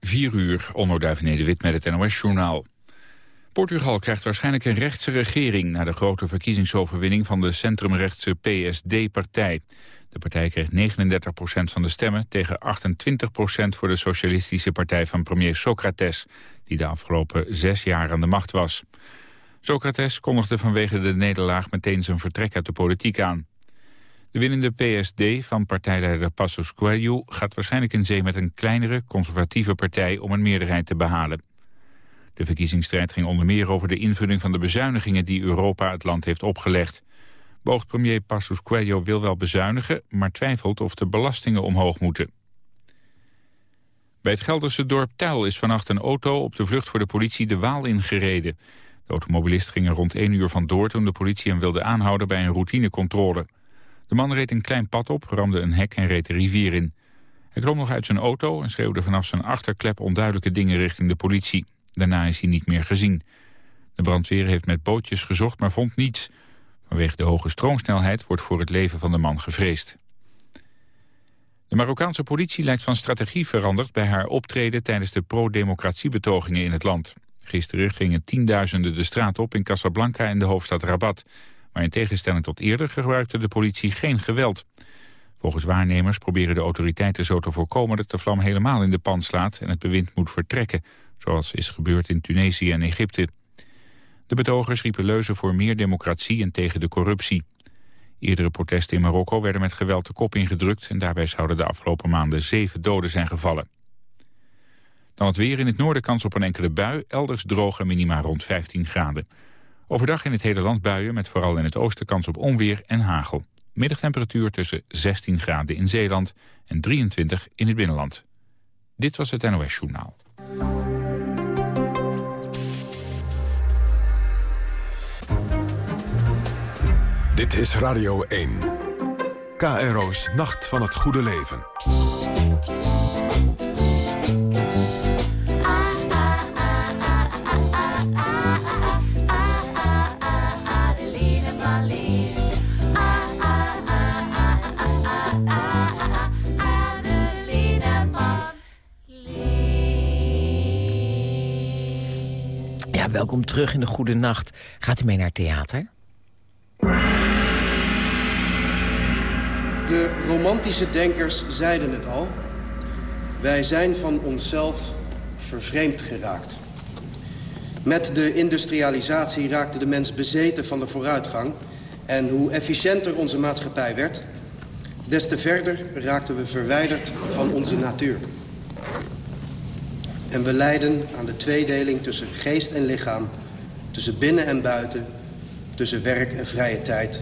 4 uur, Onno Wit met het NOS-journaal. Portugal krijgt waarschijnlijk een rechtse regering... na de grote verkiezingsoverwinning van de centrumrechtse PSD-partij. De partij kreeg 39% van de stemmen... tegen 28% voor de socialistische partij van premier Socrates... die de afgelopen zes jaar aan de macht was. Socrates kondigde vanwege de nederlaag meteen zijn vertrek uit de politiek aan. De winnende PSD van partijleider Passos Coelho gaat waarschijnlijk in zee met een kleinere conservatieve partij om een meerderheid te behalen. De verkiezingsstrijd ging onder meer over de invulling van de bezuinigingen die Europa het land heeft opgelegd. Beoogd premier Passos Coelho wil wel bezuinigen, maar twijfelt of de belastingen omhoog moeten. Bij het Gelderse dorp Tuil is vannacht een auto op de vlucht voor de politie de Waal ingereden. De automobilist ging er rond 1 uur vandoor toen de politie hem wilde aanhouden bij een routinecontrole. De man reed een klein pad op, ramde een hek en reed de rivier in. Hij klom nog uit zijn auto en schreeuwde vanaf zijn achterklep onduidelijke dingen richting de politie. Daarna is hij niet meer gezien. De brandweer heeft met bootjes gezocht, maar vond niets. Vanwege de hoge stroomsnelheid wordt voor het leven van de man gevreesd. De Marokkaanse politie lijkt van strategie veranderd bij haar optreden tijdens de pro-democratiebetogingen in het land. Gisteren gingen tienduizenden de straat op in Casablanca en de hoofdstad Rabat. Maar in tegenstelling tot eerder gebruikte de politie geen geweld. Volgens waarnemers proberen de autoriteiten zo te voorkomen dat de vlam helemaal in de pan slaat en het bewind moet vertrekken, zoals is gebeurd in Tunesië en Egypte. De betogers riepen leuzen voor meer democratie en tegen de corruptie. Eerdere protesten in Marokko werden met geweld de kop ingedrukt... en daarbij zouden de afgelopen maanden zeven doden zijn gevallen. Dan het weer in het noorden kans op een enkele bui, elders droge minima rond 15 graden. Overdag in het hele land buien met vooral in het oosten kans op onweer en hagel. Middagtemperatuur tussen 16 graden in Zeeland en 23 in het binnenland. Dit was het NOS Journaal. Dit is Radio 1. KRO's Nacht van het Goede Leven. Welkom terug in de Goede Nacht. Gaat u mee naar theater? De romantische denkers zeiden het al. Wij zijn van onszelf vervreemd geraakt. Met de industrialisatie raakte de mens bezeten van de vooruitgang. En hoe efficiënter onze maatschappij werd... des te verder raakten we verwijderd van onze natuur. En we lijden aan de tweedeling tussen geest en lichaam... tussen binnen en buiten, tussen werk en vrije tijd.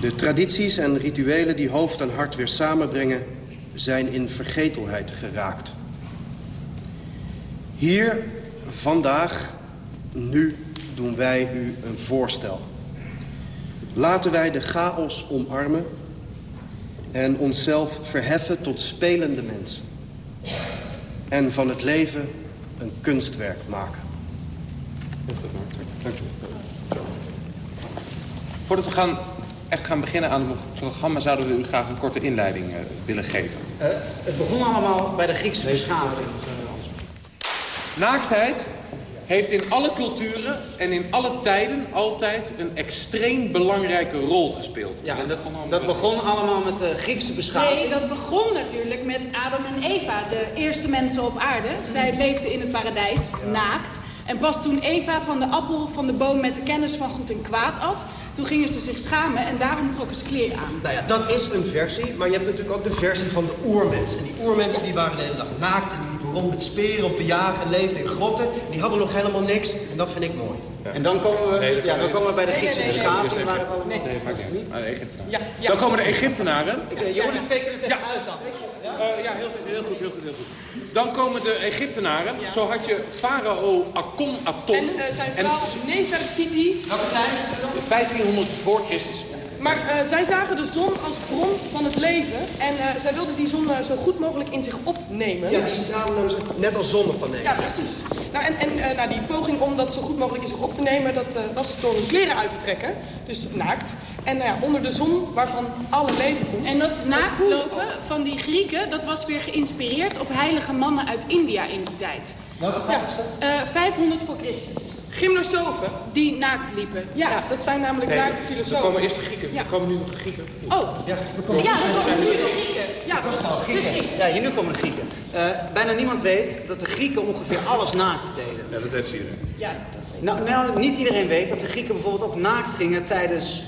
De tradities en rituelen die hoofd en hart weer samenbrengen... zijn in vergetelheid geraakt. Hier, vandaag, nu doen wij u een voorstel. Laten wij de chaos omarmen en onszelf verheffen tot spelende mensen en van het leven een kunstwerk maken. Dank u. Voordat we gaan, echt gaan beginnen aan het programma... zouden we u graag een korte inleiding uh, willen geven. Uh, het begon allemaal bij de Griekse beschaving. Naaktheid heeft in alle culturen en in alle tijden altijd een extreem belangrijke rol gespeeld. Ja, dat, dat begon allemaal met de Griekse beschaving. Nee, dat begon natuurlijk met Adam en Eva, de eerste mensen op aarde. Zij leefden in het paradijs, naakt. En pas toen Eva van de appel van de boom met de kennis van goed en kwaad at... toen gingen ze zich schamen en daarom trokken ze kleren aan. Nou ja, dat is een versie, maar je hebt natuurlijk ook de versie van de oermens. En die oermensen die waren de hele dag naakt en die liepen rond met speren om te jagen en leefden in grotten. Die hadden nog helemaal niks en dat vind ik mooi. En dan komen we, ja, dan komen we bij de Griekse beschaving. waar het allemaal... Nee, niet. Ja, ja. Dan komen de Egyptenaren. Jeroen, teken het even uit dan. Uh, ja, heel, heel goed, heel goed, heel goed. Dan komen de Egyptenaren. Zo had je farao Akon Aton. En uh, zijn vrouw Nefertiti. Welke tijd? 1500 voor Christus. Maar uh, zij zagen de zon als bron van het leven. En uh, zij wilden die zon zo goed mogelijk in zich opnemen. Ja, die stralen net als zonnepanelen. Ja, precies. Nou, en en nou, die poging om dat zo goed mogelijk in zich op te nemen... dat was door hun kleren uit te trekken. Dus naakt. En nou ja, onder de zon, waarvan alle leven komt. En dat naaktlopen van die Grieken, dat was weer geïnspireerd op heilige mannen uit India in die tijd. Welke tijd is dat? Uh, 500 voor Christus. Gymnosofen? Die naakt liepen, ja. ja dat zijn namelijk nee, naakte filosofen. Er komen eerst de Grieken. Ja. Er komen nu nog de Grieken. Oh, ja, er komen, ja, er komen nu de Grieken. Ja, dat is de Grieken. Ja, hier nu komen de Grieken. Uh, bijna niemand weet dat de Grieken ongeveer alles naakt deden. Ja, dat weet iedereen. Ja, nou, nou, niet iedereen weet dat de Grieken bijvoorbeeld ook naakt gingen tijdens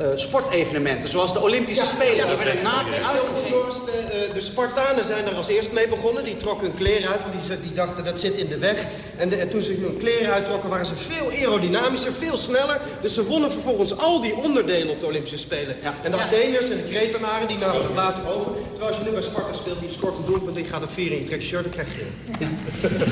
uh, sportevenementen, zoals de Olympische ja, Spelen. Ja, die werden naakt uitgevoerd. De, de, Spartanen zijn er als eerst mee begonnen. Die trokken hun kleren uit, want die, die dachten dat zit in de weg. En, de, en, toen ze hun kleren uittrokken waren ze veel aerodynamischer, veel sneller. Dus ze wonnen vervolgens al die onderdelen op de Olympische Spelen. Ja. En de Atheners en de Kretenaren die namen het later over. Terwijl als je nu bij Sparta speelt, die scoort een doelpunt, die gaat op vier en je trekt je shirt, dan krijg je... Ja.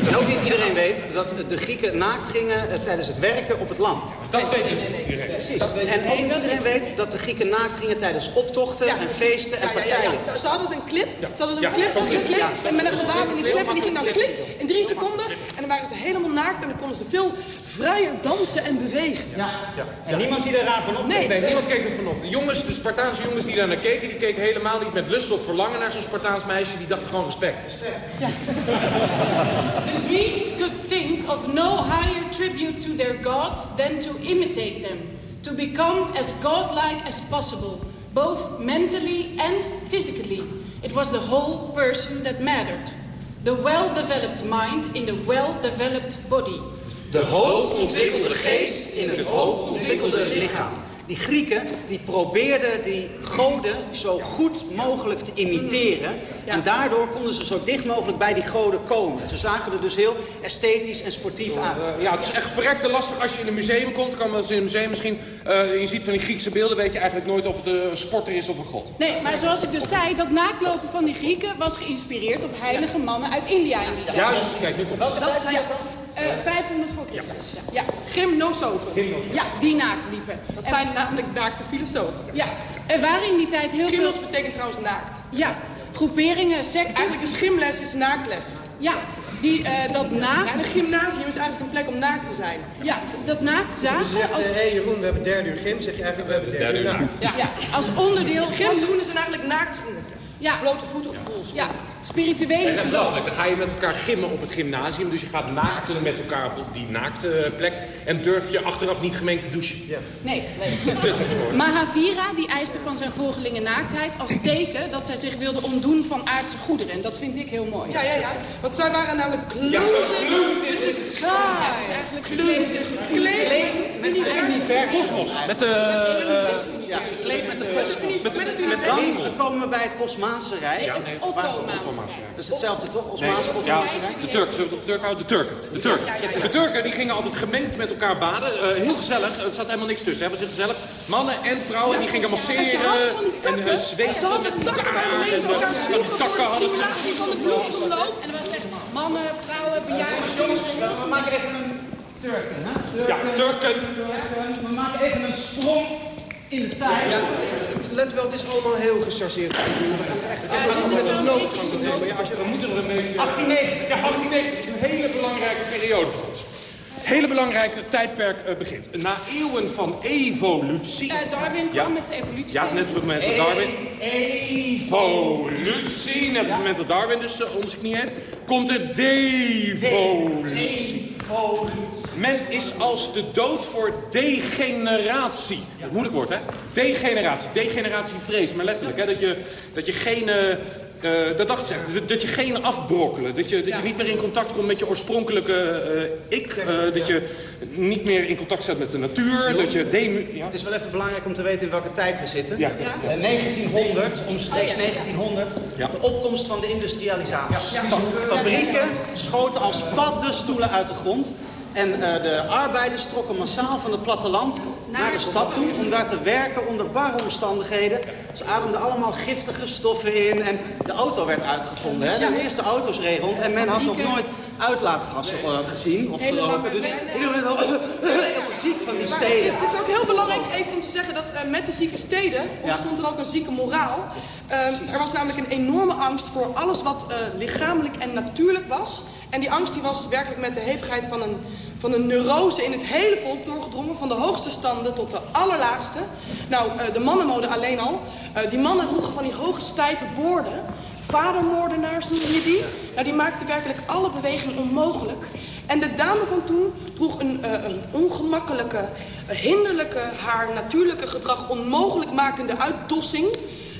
En ook niet iedereen weet dat de Grieken naakt gingen tijdens het werken op het land. Dat weet dus niet iedereen. Precies. En ook niet iedereen weet dat de Grieken naakt gingen tijdens optochten en feesten en partijen. Ze, ze hadden dus een clip, ze hadden dus een clip, van een clip en met een gewaad in die clip en die ging dan klik in drie seconden en dan waren ze helemaal naakt en dan konden ze veel vrijer dansen en bewegen. Ja. Ja. En niemand die eraan van op. Nee, nee, niemand keek er van op. De jongens, de Spartaanse jongens die daar naar keken, die keken helemaal niet met lust of verlangen naar zo'n Spartaans meisje. Die dachten gewoon respect. Respect. Ja. The Greeks could think of no higher tribute to their gods than to imitate them. To become as godlike as possible, both mentally and physically. It was the whole person that mattered. The well-developed mind in the well-developed body. De hoogontwikkelde geest in het hoogontwikkelde lichaam. Die Grieken die probeerden die goden zo goed mogelijk te imiteren. En daardoor konden ze zo dicht mogelijk bij die goden komen. Ze zagen er dus heel esthetisch en sportief uit. ja, het is echt verrekte lastig als je in een museum komt. Kan als in een museum misschien, uh, je ziet van die Griekse beelden, weet je eigenlijk nooit of het een sporter is of een god. Nee, maar zoals ik dus zei, dat naaklopen van die Grieken was geïnspireerd op heilige mannen uit India in die tijd. Juist, kijk, nu komt dat. zijn uh, 500 voor Christus. Ja. ja. Gymnosofen. Ja, die naakt liepen. Dat zijn namelijk naakte filosofen. Ja, er waren in die tijd heel Gymnos veel... betekent trouwens naakt. Ja, groeperingen, sectes... Eigenlijk is gymles is naaktles. Ja, die, uh, dat naakt... Het gymnasium is eigenlijk een plek om naakt te zijn. Ja, dat naakt zagen... Dus je zegt, als... hé hey Jeroen, we hebben derde uur gym, zeg je eigenlijk, we hebben derde, derde uur naakt. Ja. ja, als onderdeel... Gymschoenen zijn eigenlijk naaktschoenen. Ja. Blote voeten gevoels. Ja, spirituele en Dan ga je met elkaar gimmen op het gymnasium. Dus je gaat naakten met elkaar op die naakte plek. En durf je achteraf niet gemeen te douchen. Ja. Nee, nee. Mahavira die eiste van zijn volgelingen naaktheid als teken dat zij zich wilden ontdoen van aardse goederen. En dat vind ik heel mooi. Ja, ja, ja. Want zij waren namelijk clothed in the sky. Ja, dus eigenlijk gekleed met het universum. Met de... Uh, ja, gekleed met de kosmos. Met, met, met, dan komen we bij het Osmaanse Rijk. Ja, het Ottomaanse Rijk. Dat is hetzelfde toch? Osmaanse, nee, Ottomaanse Rijk? De Turken, zullen we het op de Turken houden? De Turken. De Turken. De Turken die gingen altijd gemengd met elkaar baden. Uh, heel gezellig. Er zat helemaal niks tussen. Hè. Was heel gezellig. Mannen en vrouwen die gingen masseren en uh, zweten met elkaar. En de takken hadden ze. Van de bloedsomloop. En er was echt mannen, vrouwen, bejaarden. We maken even een Turken, hè? Ja, Turken. We maken even een sprong in de tijd. Ja, let wel, het is allemaal heel gechargeerd. Het is ook met een noodgang. Maar als je, we moeten er een beetje... 1890. Ja, 1890 is een hele belangrijke periode voor ons. Hele belangrijke tijdperk uh, begint. Na eeuwen van evolutie... Uh, Darwin kwam ja. met zijn evolutie. Ja, net op het moment dat Darwin... Evolutie. Net op het moment dat Darwin dus uh, onder zijn knie heeft... komt er devolutie. Men is als de dood voor degeneratie. Ja. Moeilijk woord, hè? Degeneratie. Degeneratie vrees, maar letterlijk. Hè? Dat, je, dat je geen... Uh, dat dacht ze dat, dat je geen afbrokkelen. Dat je, dat ja. je niet meer in contact komt met je oorspronkelijke uh, ik. Uh, dat je niet meer in contact staat met de natuur. Jo. Dat je demu ja? Het is wel even belangrijk om te weten in welke tijd we zitten. Ja. 1900, omstreeks 1900, de opkomst van de industrialisatie. Fabrieken schoten als paddenstoelen uit de grond. En uh, de arbeiders trokken massaal van het platteland naar de stad toe om daar te werken onder barre omstandigheden. Ze ademden allemaal giftige stoffen in en de auto werd uitgevonden. Hè? De eerste auto's rond en men had nog nooit uitlaatgassen uh, gezien of geroken. Dus fysiek van die steden. Het is ook heel belangrijk even om te zeggen dat uh, met de zieke steden ontstond er ook een zieke moraal. Uh, er was namelijk een enorme angst voor alles wat uh, lichamelijk en natuurlijk was. En die angst die was werkelijk met de hevigheid van een, van een neurose in het hele volk doorgedrongen. Van de hoogste standen tot de allerlaagste. Nou, uh, de mannenmode alleen al. die mannen droegen van die hoge stijve boorden. Vadermoordenaars noem je die. Nou, die maakten werkelijk alle bewegingen onmogelijk. En de dame van toen droeg een, uh, een ongemakkelijke, hinderlijke, haar natuurlijke gedrag onmogelijk makende uitdossing.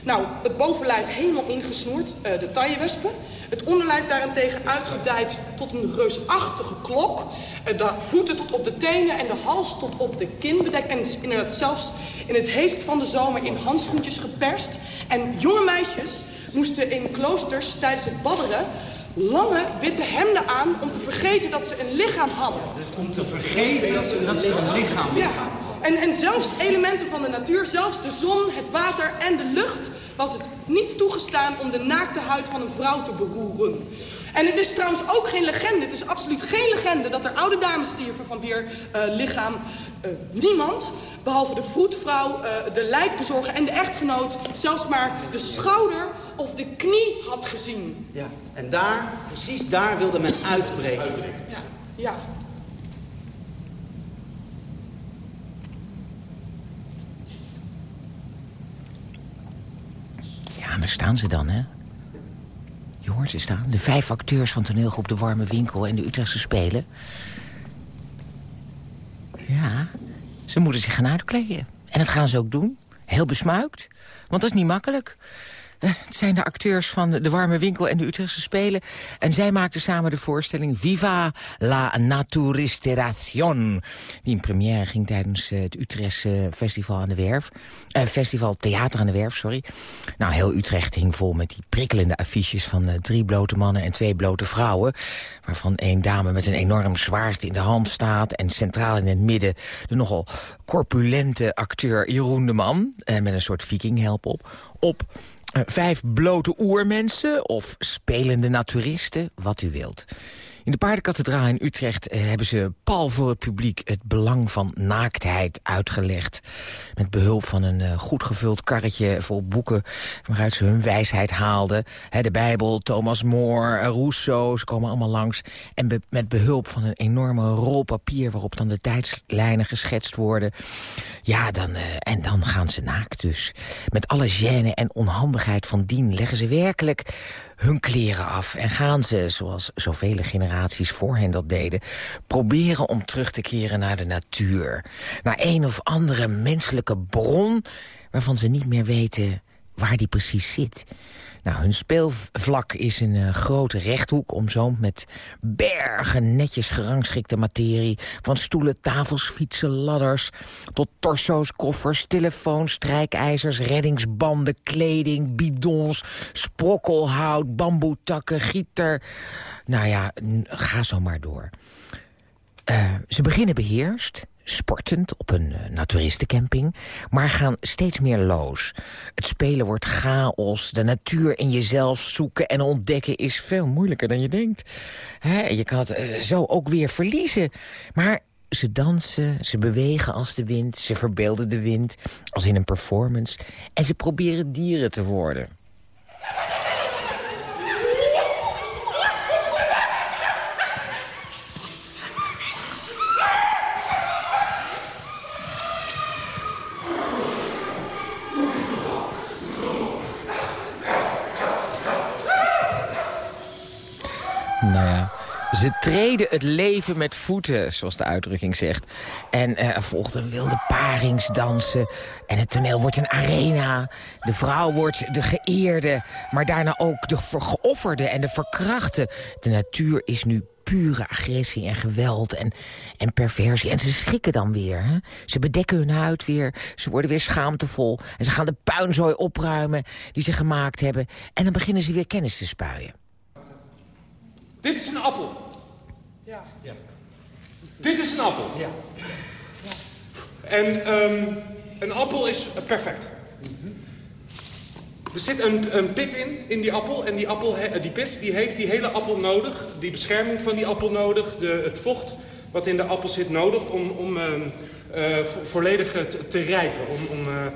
Nou, het bovenlijf helemaal ingesnoerd, uh, de taillewespen. Het onderlijf daarentegen uitgedijd tot een reusachtige klok. de voeten tot op de tenen en de hals tot op de kin bedekt. En inderdaad zelfs in het heest van de zomer in handschoentjes geperst. En jonge meisjes moesten in kloosters tijdens het badderen lange witte hemden aan om te vergeten dat ze een lichaam hadden. Dus om te vergeten dat ze, dat ze een lichaam ja. En, en zelfs elementen van de natuur, zelfs de zon, het water en de lucht... was het niet toegestaan om de naakte huid van een vrouw te beroeren. En het is trouwens ook geen legende, het is absoluut geen legende... dat er oude dames stierven van weer uh, lichaam. Uh, niemand, behalve de vroedvrouw, uh, de lijkbezorger en de echtgenoot... zelfs maar de schouder of de knie had gezien. Ja, en daar, precies daar wilde men uitbreken. Ja, ja. Ja, daar staan ze dan, hè? Je hoort ze staan. De vijf acteurs van toneelgroep De Warme Winkel en de Utrechtse Spelen. Ja, ze moeten zich gaan uitkleden. En dat gaan ze ook doen. Heel besmuikt. Want dat is niet makkelijk. Het zijn de acteurs van De Warme Winkel en de Utrechtse Spelen. En zij maakten samen de voorstelling Viva la Naturistación. Die in première ging tijdens eh, het Utrechtse Festival aan de Werf. Eh, Festival Theater aan de Werf, sorry. Nou, heel Utrecht hing vol met die prikkelende affiches... van uh, drie blote mannen en twee blote vrouwen. Waarvan één dame met een enorm zwaard in de hand staat... en centraal in het midden de nogal corpulente acteur Jeroen de Man... Met een soort vikinghelp op. Op vijf blote oermensen of spelende naturisten, wat u wilt. In de paardenkathedraal in Utrecht uh, hebben ze pal voor het publiek... het belang van naaktheid uitgelegd. Met behulp van een uh, goed gevuld karretje vol boeken... waaruit ze hun wijsheid haalden. De Bijbel, Thomas More, Rousseau, ze komen allemaal langs. En met behulp van een enorme rol papier... waarop dan de tijdslijnen geschetst worden. Ja, dan, en dan gaan ze naakt dus. Met alle gêne en onhandigheid van dien leggen ze werkelijk hun kleren af en gaan ze, zoals zoveel generaties voor hen dat deden... proberen om terug te keren naar de natuur. Naar een of andere menselijke bron waarvan ze niet meer weten waar die precies zit. Nou, hun speelvlak is een grote rechthoek... omzoomd met bergen netjes gerangschikte materie... van stoelen, tafels, fietsen, ladders... tot torso's, koffers, telefoons, strijkijzers... reddingsbanden, kleding, bidons, sprokkelhout... bamboetakken, gieter... Nou ja, ga zo maar door. Uh, ze beginnen beheerst sportend op een uh, naturistencamping, maar gaan steeds meer los. Het spelen wordt chaos, de natuur in jezelf zoeken en ontdekken is veel moeilijker dan je denkt. Je kan het uh, zo ook weer verliezen, maar ze dansen, ze bewegen als de wind, ze verbeelden de wind als in een performance en ze proberen dieren te worden. Nou ja, ze treden het leven met voeten, zoals de uitdrukking zegt. En uh, er volgt een wilde paringsdansen. En het toneel wordt een arena. De vrouw wordt de geëerde, maar daarna ook de geofferde en de verkrachte. De natuur is nu pure agressie en geweld en, en perversie. En ze schrikken dan weer. Hè? Ze bedekken hun huid weer. Ze worden weer schaamtevol. En ze gaan de puinzooi opruimen die ze gemaakt hebben. En dan beginnen ze weer kennis te spuien. Dit is een appel. Ja. ja. Dit is een appel. Ja. ja. En um, een appel is perfect. Mm -hmm. Er zit een, een, pit in, in die appel. En die, appel, die pit die heeft die hele appel nodig. Die bescherming van die appel nodig. De, het vocht wat in de appel zit nodig om, om uh, uh, volledig te, te, rijpen. Om, om, uh,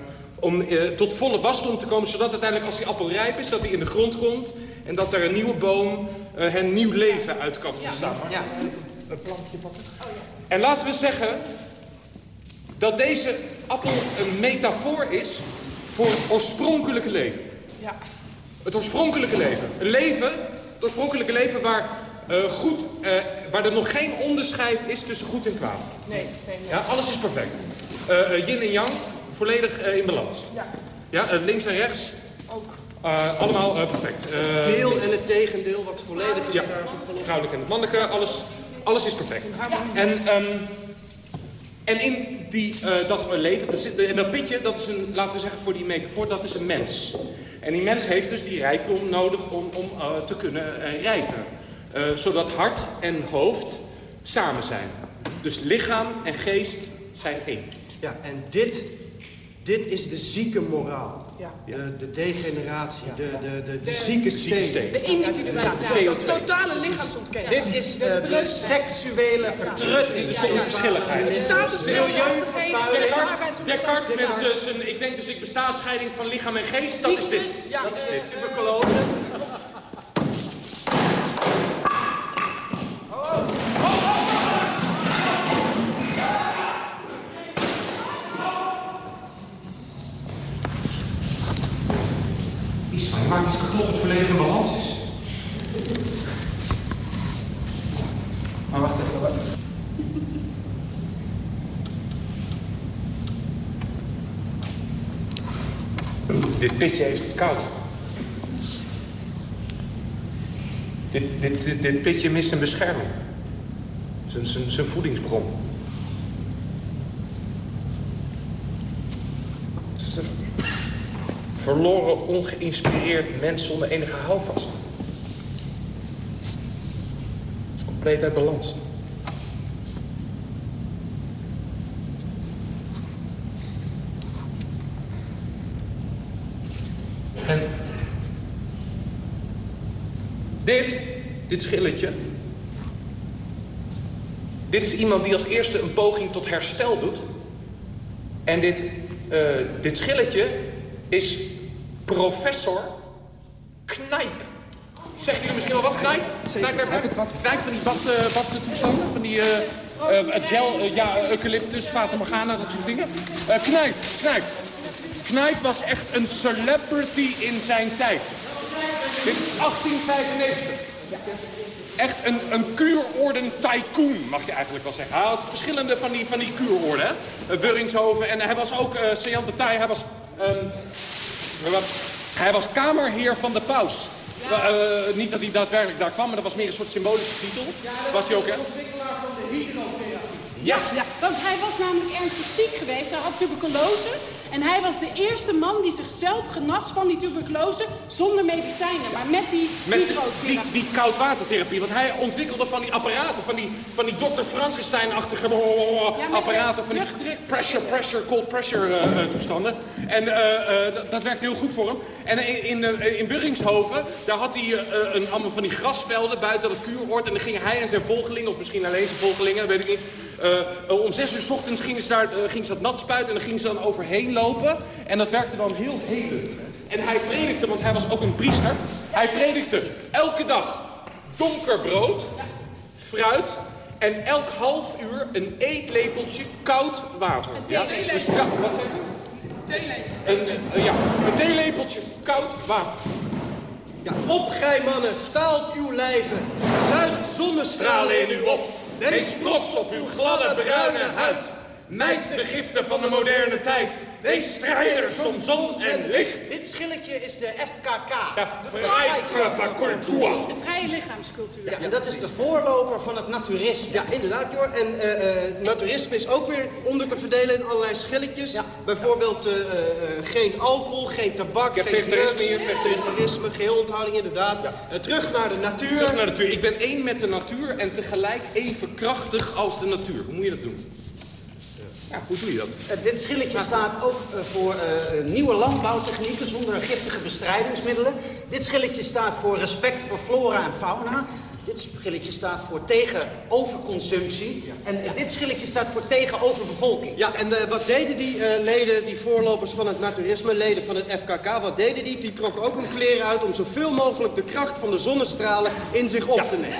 om tot volle wasdom te komen, zodat uiteindelijk als die appel rijp is, dat die in de grond komt. En dat er een nieuwe boom, een nieuw leven uit kan ontstaan. Ja. Een plankje pakken. Oh, ja. En laten we zeggen dat deze appel een metafoor is voor het oorspronkelijke leven. Ja. Het oorspronkelijke leven. Een leven, het oorspronkelijke leven waar, uh, goed, uh, waar er nog geen onderscheid is tussen goed en kwaad. Nee, nee, nee. Ja, alles is perfect. Uh, yin en yang, volledig in balans. Ja. Ja, links en rechts. Ook. allemaal perfect. het deel en het tegendeel wat volledig in elkaar zit. Vrouwelijk en het mannelijke, alles, alles is perfect. En... Um, en in die, uh, dat leven, en dat pitje, dat is een, laten we zeggen voor die metafoor, dat is een mens. En die mens heeft dus die rijkdom nodig om, om uh, te kunnen uh, rijpen. zodat hart en hoofd samen zijn. Dus lichaam en geest zijn één. Ja, en dit dit is de zieke moraal. Ja. De, de degeneratie, de, de, de, de, zieke steen. De individualisatie. De totale lichaamsontkenning. Dit is uh, de, seksuele vertrutting. De onverschilligheid. De status Descartes met zijn, ik denk dus ik besta scheiding van lichaam en geest. Dat is dit. Dat is tuberculose. Maakt iets kapot het volledig in balans is. Maar wacht even, wacht even. Dit pitje heeft het koud. Dit, dit, dit, dit pitje mist een bescherming. Zijn voedingsbron. Verloren, ongeïnspireerd mens zonder enige houvast. Compleet uit balans. En dit, dit schilletje... Dit is iemand die als eerste een poging tot herstel doet. En dit, uh, dit schilletje is professor Knijp. Zeg jullie misschien wel wat? Knijp? Knijp, van die bad, uh, badtoestanden? Van die uh, uh, gel, ja, eucalyptus, Fata Morgana, dat soort dingen. knijp, Knijp. Knijp was echt een celebrity in zijn tijd. Dit is 1895. Echt een, een kuurorden tycoon, mag je eigenlijk wel zeggen. Hij had verschillende van die, van die kuurorden. Wurringshoven. En hij was ook, uh, Sejan Bataille, hij was... Um, hij was kamerheer van de paus. Ja. Uh, niet dat hij daadwerkelijk daar kwam, maar dat was meer een soort symbolische titel. Ja, was hij ook, hè? ontwikkelaar van de hydrotherapie. Ja. ja. Want hij was namelijk ernstig ziek geweest. Hij had tuberculose. En hij was de eerste man die zichzelf genas van die tuberculose zonder medicijnen, maar met die met die, die koudwatertherapie. Want hij ontwikkelde van die apparaten, van die, van die Dr. Frankenstein-achtige apparaten, van die pressure, pressure, cold pressure uh, toestanden. En uh, dat, dat werkte heel goed voor hem. En in, in, in Burringshoven, daar had hij een, allemaal van die grasvelden buiten dat kuuroord. En dan gingen hij en zijn volgelingen, of misschien alleen zijn volgelingen, weet ik niet. Om zes uur s ochtends gingen ze, daar, gingen ze dat nat spuiten en dan gingen ze dan overheen lopen. En dat werkte dan heel helend. En hij predikte, want hij was ook een priester. Hij predikte elke dag donker brood, fruit en elk half uur een eetlepeltje koud water. Een ja? Dus wat zeg je? Een, een, ja, een theelepeltje koud water. Ja, op gij mannen, staalt uw lijven, zuigt zonnestralen in u op. Wees trots op uw gladde bruine huid. Mijt de giften van de moderne tijd. Wees strijders om zon en licht. Dit schilletje is de FKK. De Freikörperkultur. De vrije lichaamscultuur. Ja, en dat is de voorloper van het naturisme. Ja, inderdaad, Jor. En uh, naturisme is ook weer onder te verdelen in allerlei schilletjes. Ja. Bijvoorbeeld uh, uh, geen alcohol, geen tabak, geen vegetariërisme, vegetariërisme, geheel onthouding inderdaad. Ja. terug naar de natuur. Terug naar de natuur. Ik ben één met de natuur en tegelijk even krachtig als de natuur. Hoe moet je dat doen? Ja, hoe doe je dat? Uh, dit schilletje staat ook uh, voor uh, nieuwe landbouwtechnieken zonder giftige bestrijdingsmiddelen. Dit schilletje staat voor respect voor flora en fauna. Dit schilletje staat voor tegen overconsumptie. En dit schilletje staat voor tegen overbevolking. Ja, en uh, wat deden die uh, leden, die voorlopers van het naturisme, leden van het FKK, wat deden die? Die trokken ook hun kleren uit om zoveel mogelijk de kracht van de zonnestralen in zich op te nemen.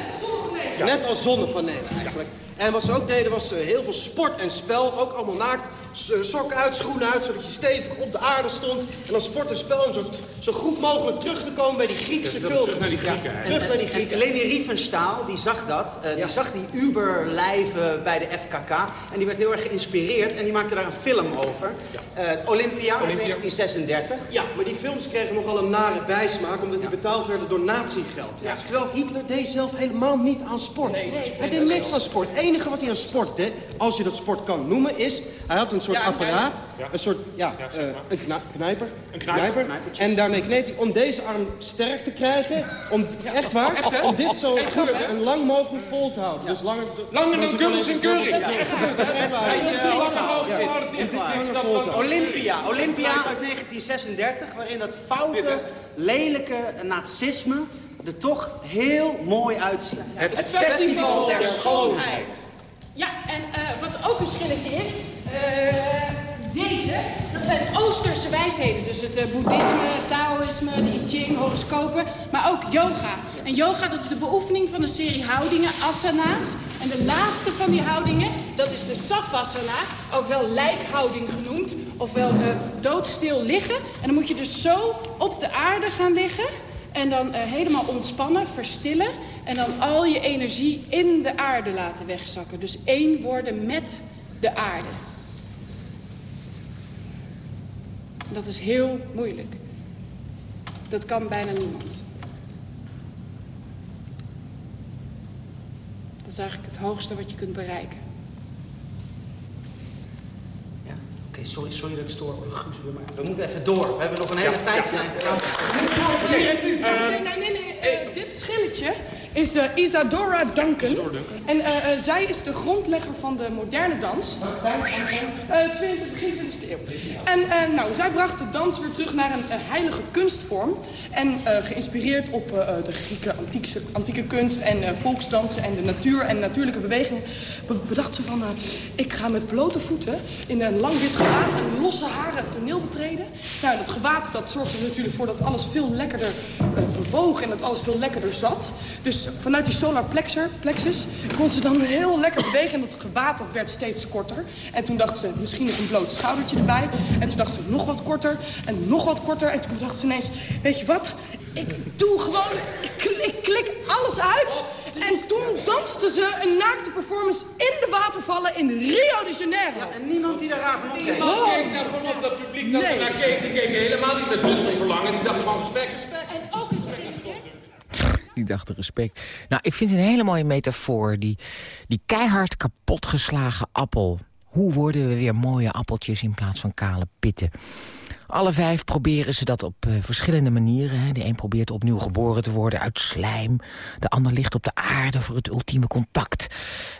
Ja. Net als zonnepanelen eigenlijk. En wat ze ook deden was uh, heel veel sport en spel, ook allemaal naakt. Eh, sokken uit, schoenen uit, zodat je stevig op de aarde stond. En dan sport en spel om zo, zo goed mogelijk terug te komen bij die Griekse cultuur. Terug naar die Grieken. Ja, terug naar die Grieken. En Leni Riefenstahl, die zag dat. Uh, die zag die Uber-lijven bij de FKK. En die werd heel erg geïnspireerd en die maakte daar een film over. Uh, Olympia, in 1936. Ja, maar die films kregen nogal een nare bijsmaak... omdat die betaald werden door nazi-geld. Terwijl Hitler deed zelf helemaal niet aan sport. Nee, nee, hij deed niks aan sport. Het enige wat hij aan sport deed, als je dat sport kan noemen, is... hij had een soort apparaat, een soort, ja, uh, een knijper. Een knijper. En daarmee kneep hij om deze arm sterk te krijgen, om, echt waar, oh, echt, om dit zo goed en lang mogelijk vol te houden. Dus langer, langer dan Gullens en Geuring. Dat is echt waar. Olympia, Olympia uit 1936, waarin dat foute, lelijke nazisme er toch heel mooi uitziet. Het, het festival der schoonheid. Ja, en uh, wat ook een schilletje is, uh, deze, dat zijn Oosterse wijsheden. Dus het uh, boeddhisme, Taoïsme, de I Ching, horoscopen, maar ook yoga. En yoga, dat is de beoefening van een serie houdingen, asana's. En de laatste van die houdingen, dat is de savasana, ook wel lijkhouding genoemd, ofwel uh, doodstil liggen. En dan moet je dus zo op de aarde gaan liggen. En dan uh, helemaal ontspannen, verstillen. En dan al je energie in de aarde laten wegzakken. Dus één worden met de aarde. Dat is heel moeilijk. Dat kan bijna niemand. Dat is eigenlijk het hoogste wat je kunt bereiken. Ja, oké, okay, sorry, sorry dat ik stoor. Maar we moeten even door. We hebben nog een hele ja, tijdslijn te gaan. Nee, nee, nee. nee. Uh, dit schilletje is uh, Isadora Duncan. En uh, uh, zij is de grondlegger van de moderne dans. Uh, 20, begin 20e eeuw. En nou, zij bracht de dans weer terug naar een heilige kunstvorm. En geïnspireerd op de Grieke antieke, antieke kunst en volksdansen en de natuur en natuurlijke bewegingen... bedacht ze van, ik ga met blote voeten in een lang wit gewaad en losse haren het toneel betreden. Nou, dat gewaad dat zorgde er natuurlijk voor dat alles veel lekkerder bewoog en dat alles veel lekkerder zat. Dus vanuit die solar plexus, kon ze dan heel lekker bewegen. En dat gewaad werd steeds korter. En toen dacht ze, misschien nog een bloot schoudertje erbij. En toen dacht ze, nog wat korter en nog wat korter. En toen dacht ze ineens, weet je wat? Ik doe gewoon, ik, ik klik alles uit. En toen danste ze een naakte performance in de watervallen in Rio de Janeiro. Ja, en niemand die daar raar van opkeek. Niemand oh. keek daarvan op, dat publiek dat nee. er naar keek. Die keek helemaal niet met lust en verlangen. Die dacht van respect. En ook een die dachten respect. Nou, ik vind het een hele mooie metafoor. Die, die keihard kapotgeslagen appel. Hoe worden we weer mooie appeltjes in plaats van kale pitten? Alle vijf proberen ze dat op uh, verschillende manieren. De een probeert opnieuw geboren te worden uit slijm. De ander ligt op de aarde voor het ultieme contact.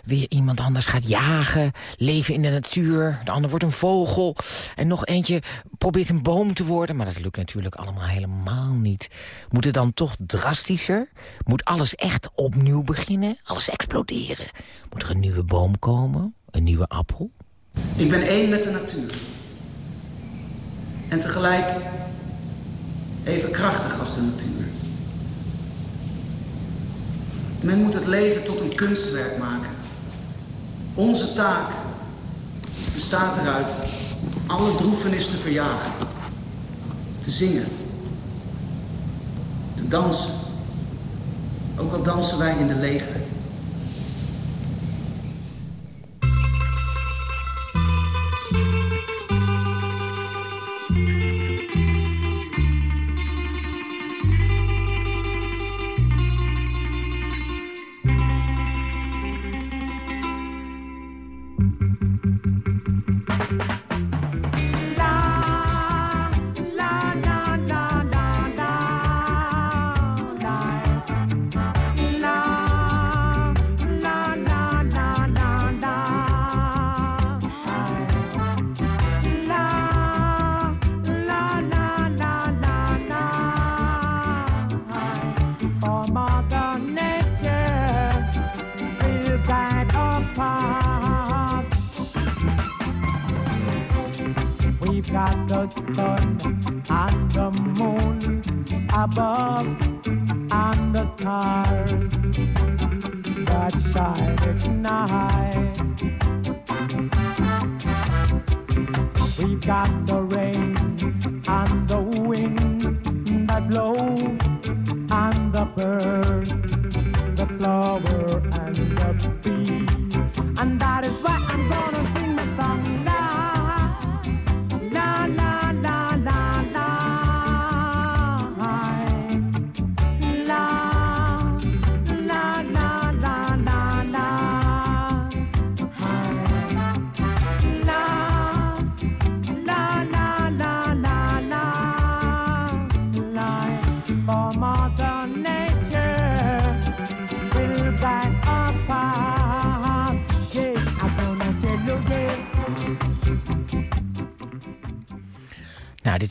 Weer iemand anders gaat jagen, leven in de natuur. De ander wordt een vogel. En nog eentje probeert een boom te worden. Maar dat lukt natuurlijk allemaal helemaal niet. Moet het dan toch drastischer? Moet alles echt opnieuw beginnen? Alles exploderen? Moet er een nieuwe boom komen? Een nieuwe appel? Ik ben één met de natuur. En tegelijk even krachtig als de natuur. Men moet het leven tot een kunstwerk maken. Onze taak bestaat eruit alle droefenis te verjagen. Te zingen. Te dansen. Ook al dansen wij in de leegte. The sun and the moon above and the stars that shine at night. We've got the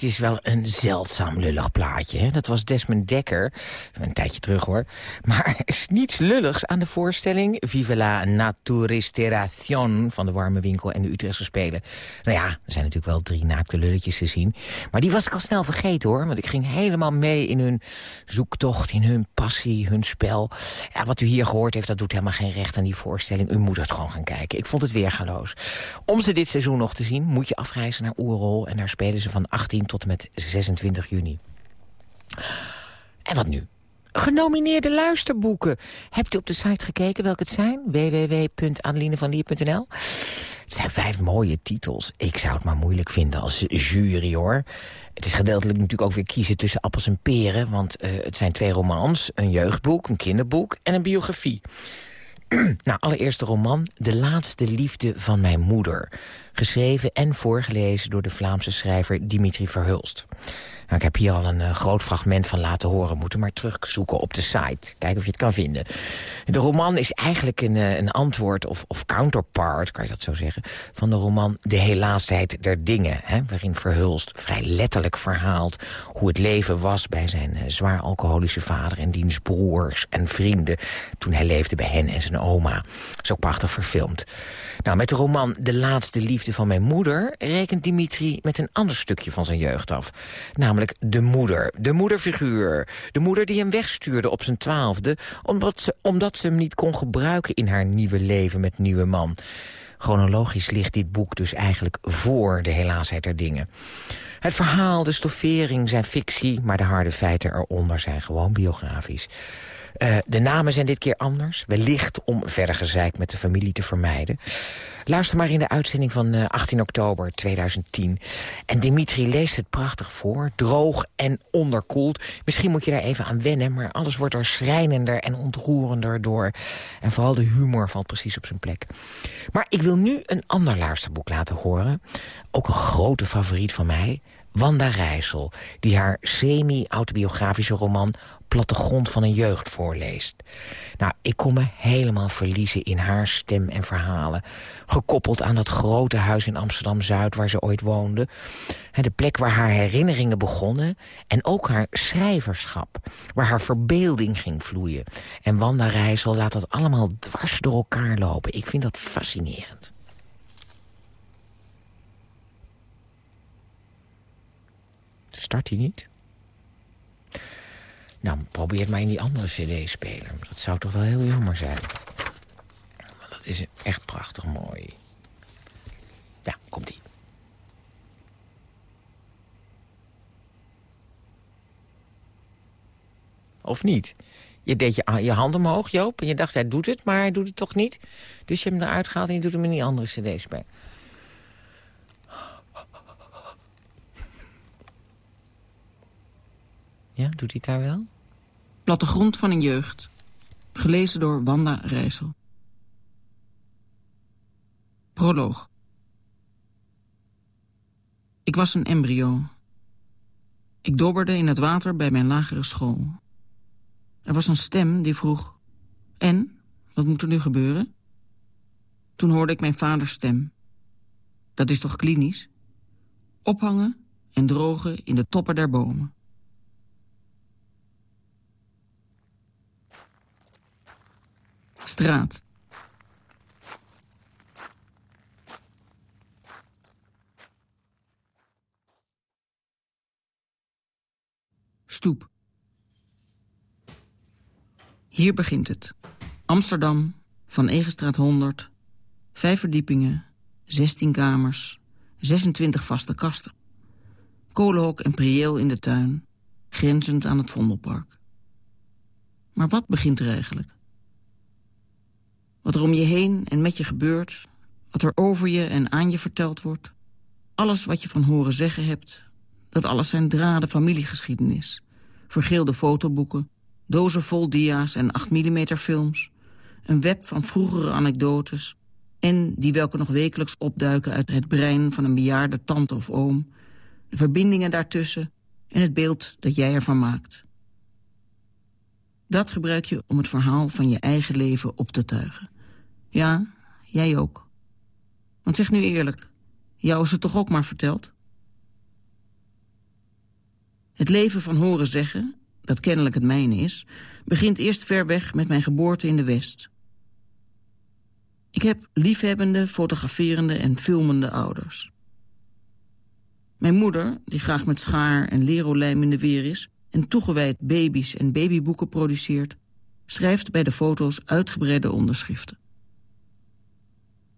is wel een zeldzaam lullig plaatje. Hè? Dat was Desmond Dekker, een tijdje terug hoor. Maar er is niets lulligs aan de voorstelling... Vive la Naturisteration van de Warme Winkel en de Utrechtse Spelen. Nou ja, er zijn natuurlijk wel drie naakte lulletjes te zien. Maar die was ik al snel vergeten hoor. Want ik ging helemaal mee in hun zoektocht, in hun passie, hun spel. Ja, wat u hier gehoord heeft, dat doet helemaal geen recht aan die voorstelling. U moet het gewoon gaan kijken. Ik vond het weergaloos. Om ze dit seizoen nog te zien, moet je afreizen naar Oerol. En daar spelen ze van 18 tot en met 26 juni. En wat nu? Genomineerde luisterboeken. Hebt u op de site gekeken welke het zijn? www.adelinevanlier.nl Het zijn vijf mooie titels. Ik zou het maar moeilijk vinden als jury, hoor. Het is gedeeltelijk natuurlijk ook weer kiezen tussen appels en peren... want uh, het zijn twee romans, een jeugdboek, een kinderboek en een biografie. nou, allereerst de roman De laatste liefde van mijn moeder. Geschreven en voorgelezen door de Vlaamse schrijver Dimitri Verhulst. Nou, ik heb hier al een uh, groot fragment van laten horen. Moeten maar terugzoeken op de site. Kijken of je het kan vinden. De roman is eigenlijk een, uh, een antwoord of, of counterpart, kan je dat zo zeggen... van de roman De Helaasheid der Dingen. Hè, waarin Verhulst vrij letterlijk verhaalt... hoe het leven was bij zijn uh, zwaar alcoholische vader... en diens broers en vrienden toen hij leefde bij hen en zijn oma. Ook prachtig verfilmd. Nou, met de roman De Laatste Liefde van mijn moeder... rekent Dimitri met een ander stukje van zijn jeugd af. Namelijk de moeder, de moederfiguur. De moeder die hem wegstuurde op zijn twaalfde... Omdat ze, omdat ze hem niet kon gebruiken in haar nieuwe leven met nieuwe man. Chronologisch ligt dit boek dus eigenlijk voor de helaasheid der dingen. Het verhaal, de stoffering zijn fictie... maar de harde feiten eronder zijn gewoon biografisch. Uh, de namen zijn dit keer anders. Wellicht om verder gezeik met de familie te vermijden. Luister maar in de uitzending van uh, 18 oktober 2010. En Dimitri leest het prachtig voor. Droog en onderkoeld. Misschien moet je daar even aan wennen. Maar alles wordt er schrijnender en ontroerender door. En vooral de humor valt precies op zijn plek. Maar ik wil nu een ander luisterboek laten horen. Ook een grote favoriet van mij. Wanda Rijssel, die haar semi-autobiografische roman Plattegrond van een jeugd voorleest. Nou, ik kon me helemaal verliezen in haar stem en verhalen. Gekoppeld aan dat grote huis in Amsterdam-Zuid waar ze ooit woonde. De plek waar haar herinneringen begonnen. En ook haar schrijverschap. Waar haar verbeelding ging vloeien. En Wanda Rijssel laat dat allemaal dwars door elkaar lopen. Ik vind dat fascinerend. Start hij niet? Nou, probeer het maar in die andere cd-speler. Dat zou toch wel heel jammer zijn. Dat is echt prachtig mooi. Ja, komt-ie. Of niet? Je deed je, je hand omhoog, Joop, en je dacht hij doet het, maar hij doet het toch niet. Dus je hebt hem eruit gehaald en je doet hem in die andere cd-speler. Ja, doet hij daar wel? Plattegrond van een jeugd. Gelezen door Wanda Rijssel. Proloog. Ik was een embryo. Ik dobberde in het water bij mijn lagere school. Er was een stem die vroeg... En? Wat moet er nu gebeuren? Toen hoorde ik mijn vaders stem. Dat is toch klinisch? Ophangen en drogen in de toppen der bomen. straat. Stoep. Hier begint het. Amsterdam, Van Egenstraat 100. Vijf verdiepingen, 16 kamers, 26 vaste kasten. Kolenhok en prieel in de tuin, grenzend aan het Vondelpark. Maar wat begint er eigenlijk? Wat er om je heen en met je gebeurt, wat er over je en aan je verteld wordt... alles wat je van horen zeggen hebt, dat alles zijn draden familiegeschiedenis. Vergeelde fotoboeken, dozen vol dia's en 8 mm films... een web van vroegere anekdotes... en die welke nog wekelijks opduiken uit het brein van een bejaarde tante of oom... de verbindingen daartussen en het beeld dat jij ervan maakt. Dat gebruik je om het verhaal van je eigen leven op te tuigen. Ja, jij ook. Want zeg nu eerlijk, jou is het toch ook maar verteld? Het leven van horen zeggen, dat kennelijk het mijne is... begint eerst ver weg met mijn geboorte in de West. Ik heb liefhebbende, fotograferende en filmende ouders. Mijn moeder, die graag met schaar en lerolijm in de weer is... en toegewijd baby's en babyboeken produceert... schrijft bij de foto's uitgebreide onderschriften.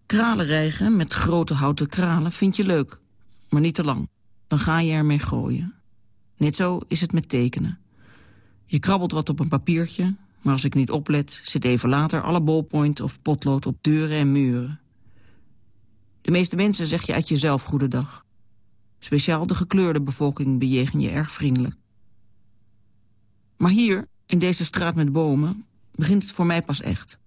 Kralenrijgen met grote houten kralen vind je leuk, maar niet te lang. Dan ga je ermee gooien. Net zo is het met tekenen. Je krabbelt wat op een papiertje, maar als ik niet oplet... zit even later alle ballpoint of potlood op deuren en muren. De meeste mensen zeg je uit jezelf goedendag. Speciaal de gekleurde bevolking bejegen je erg vriendelijk. Maar hier, in deze straat met bomen, begint het voor mij pas echt.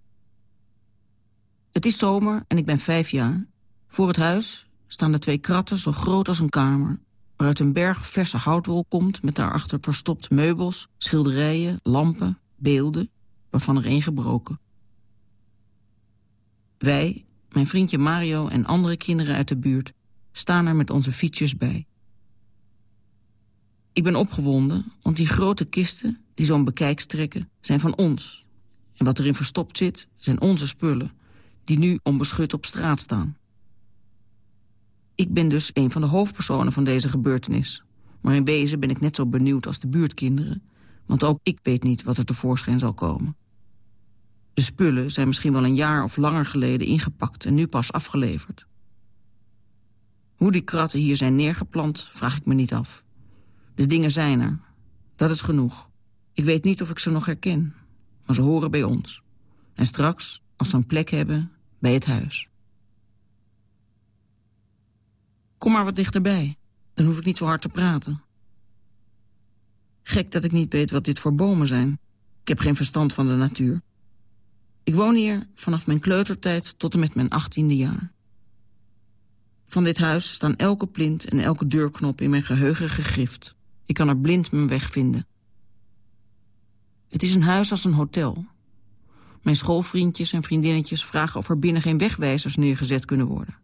Het is zomer en ik ben vijf jaar. Voor het huis staan de twee kratten zo groot als een kamer... waaruit een berg verse houtwol komt... met daarachter verstopt meubels, schilderijen, lampen, beelden... waarvan er één gebroken. Wij, mijn vriendje Mario en andere kinderen uit de buurt... staan er met onze fietsjes bij. Ik ben opgewonden, want die grote kisten die zo'n bekijks trekken... zijn van ons. En wat erin verstopt zit, zijn onze spullen die nu onbeschut op straat staan. Ik ben dus een van de hoofdpersonen van deze gebeurtenis. Maar in wezen ben ik net zo benieuwd als de buurtkinderen... want ook ik weet niet wat er tevoorschijn zal komen. De spullen zijn misschien wel een jaar of langer geleden ingepakt... en nu pas afgeleverd. Hoe die kratten hier zijn neergeplant, vraag ik me niet af. De dingen zijn er. Dat is genoeg. Ik weet niet of ik ze nog herken. Maar ze horen bij ons. En straks, als ze een plek hebben, bij het huis. Kom maar wat dichterbij, dan hoef ik niet zo hard te praten. Gek dat ik niet weet wat dit voor bomen zijn. Ik heb geen verstand van de natuur. Ik woon hier vanaf mijn kleutertijd tot en met mijn achttiende jaar. Van dit huis staan elke plint en elke deurknop in mijn geheugen gegrift. Ik kan er blind mijn weg vinden. Het is een huis als een hotel. Mijn schoolvriendjes en vriendinnetjes vragen of er binnen geen wegwijzers neergezet kunnen worden.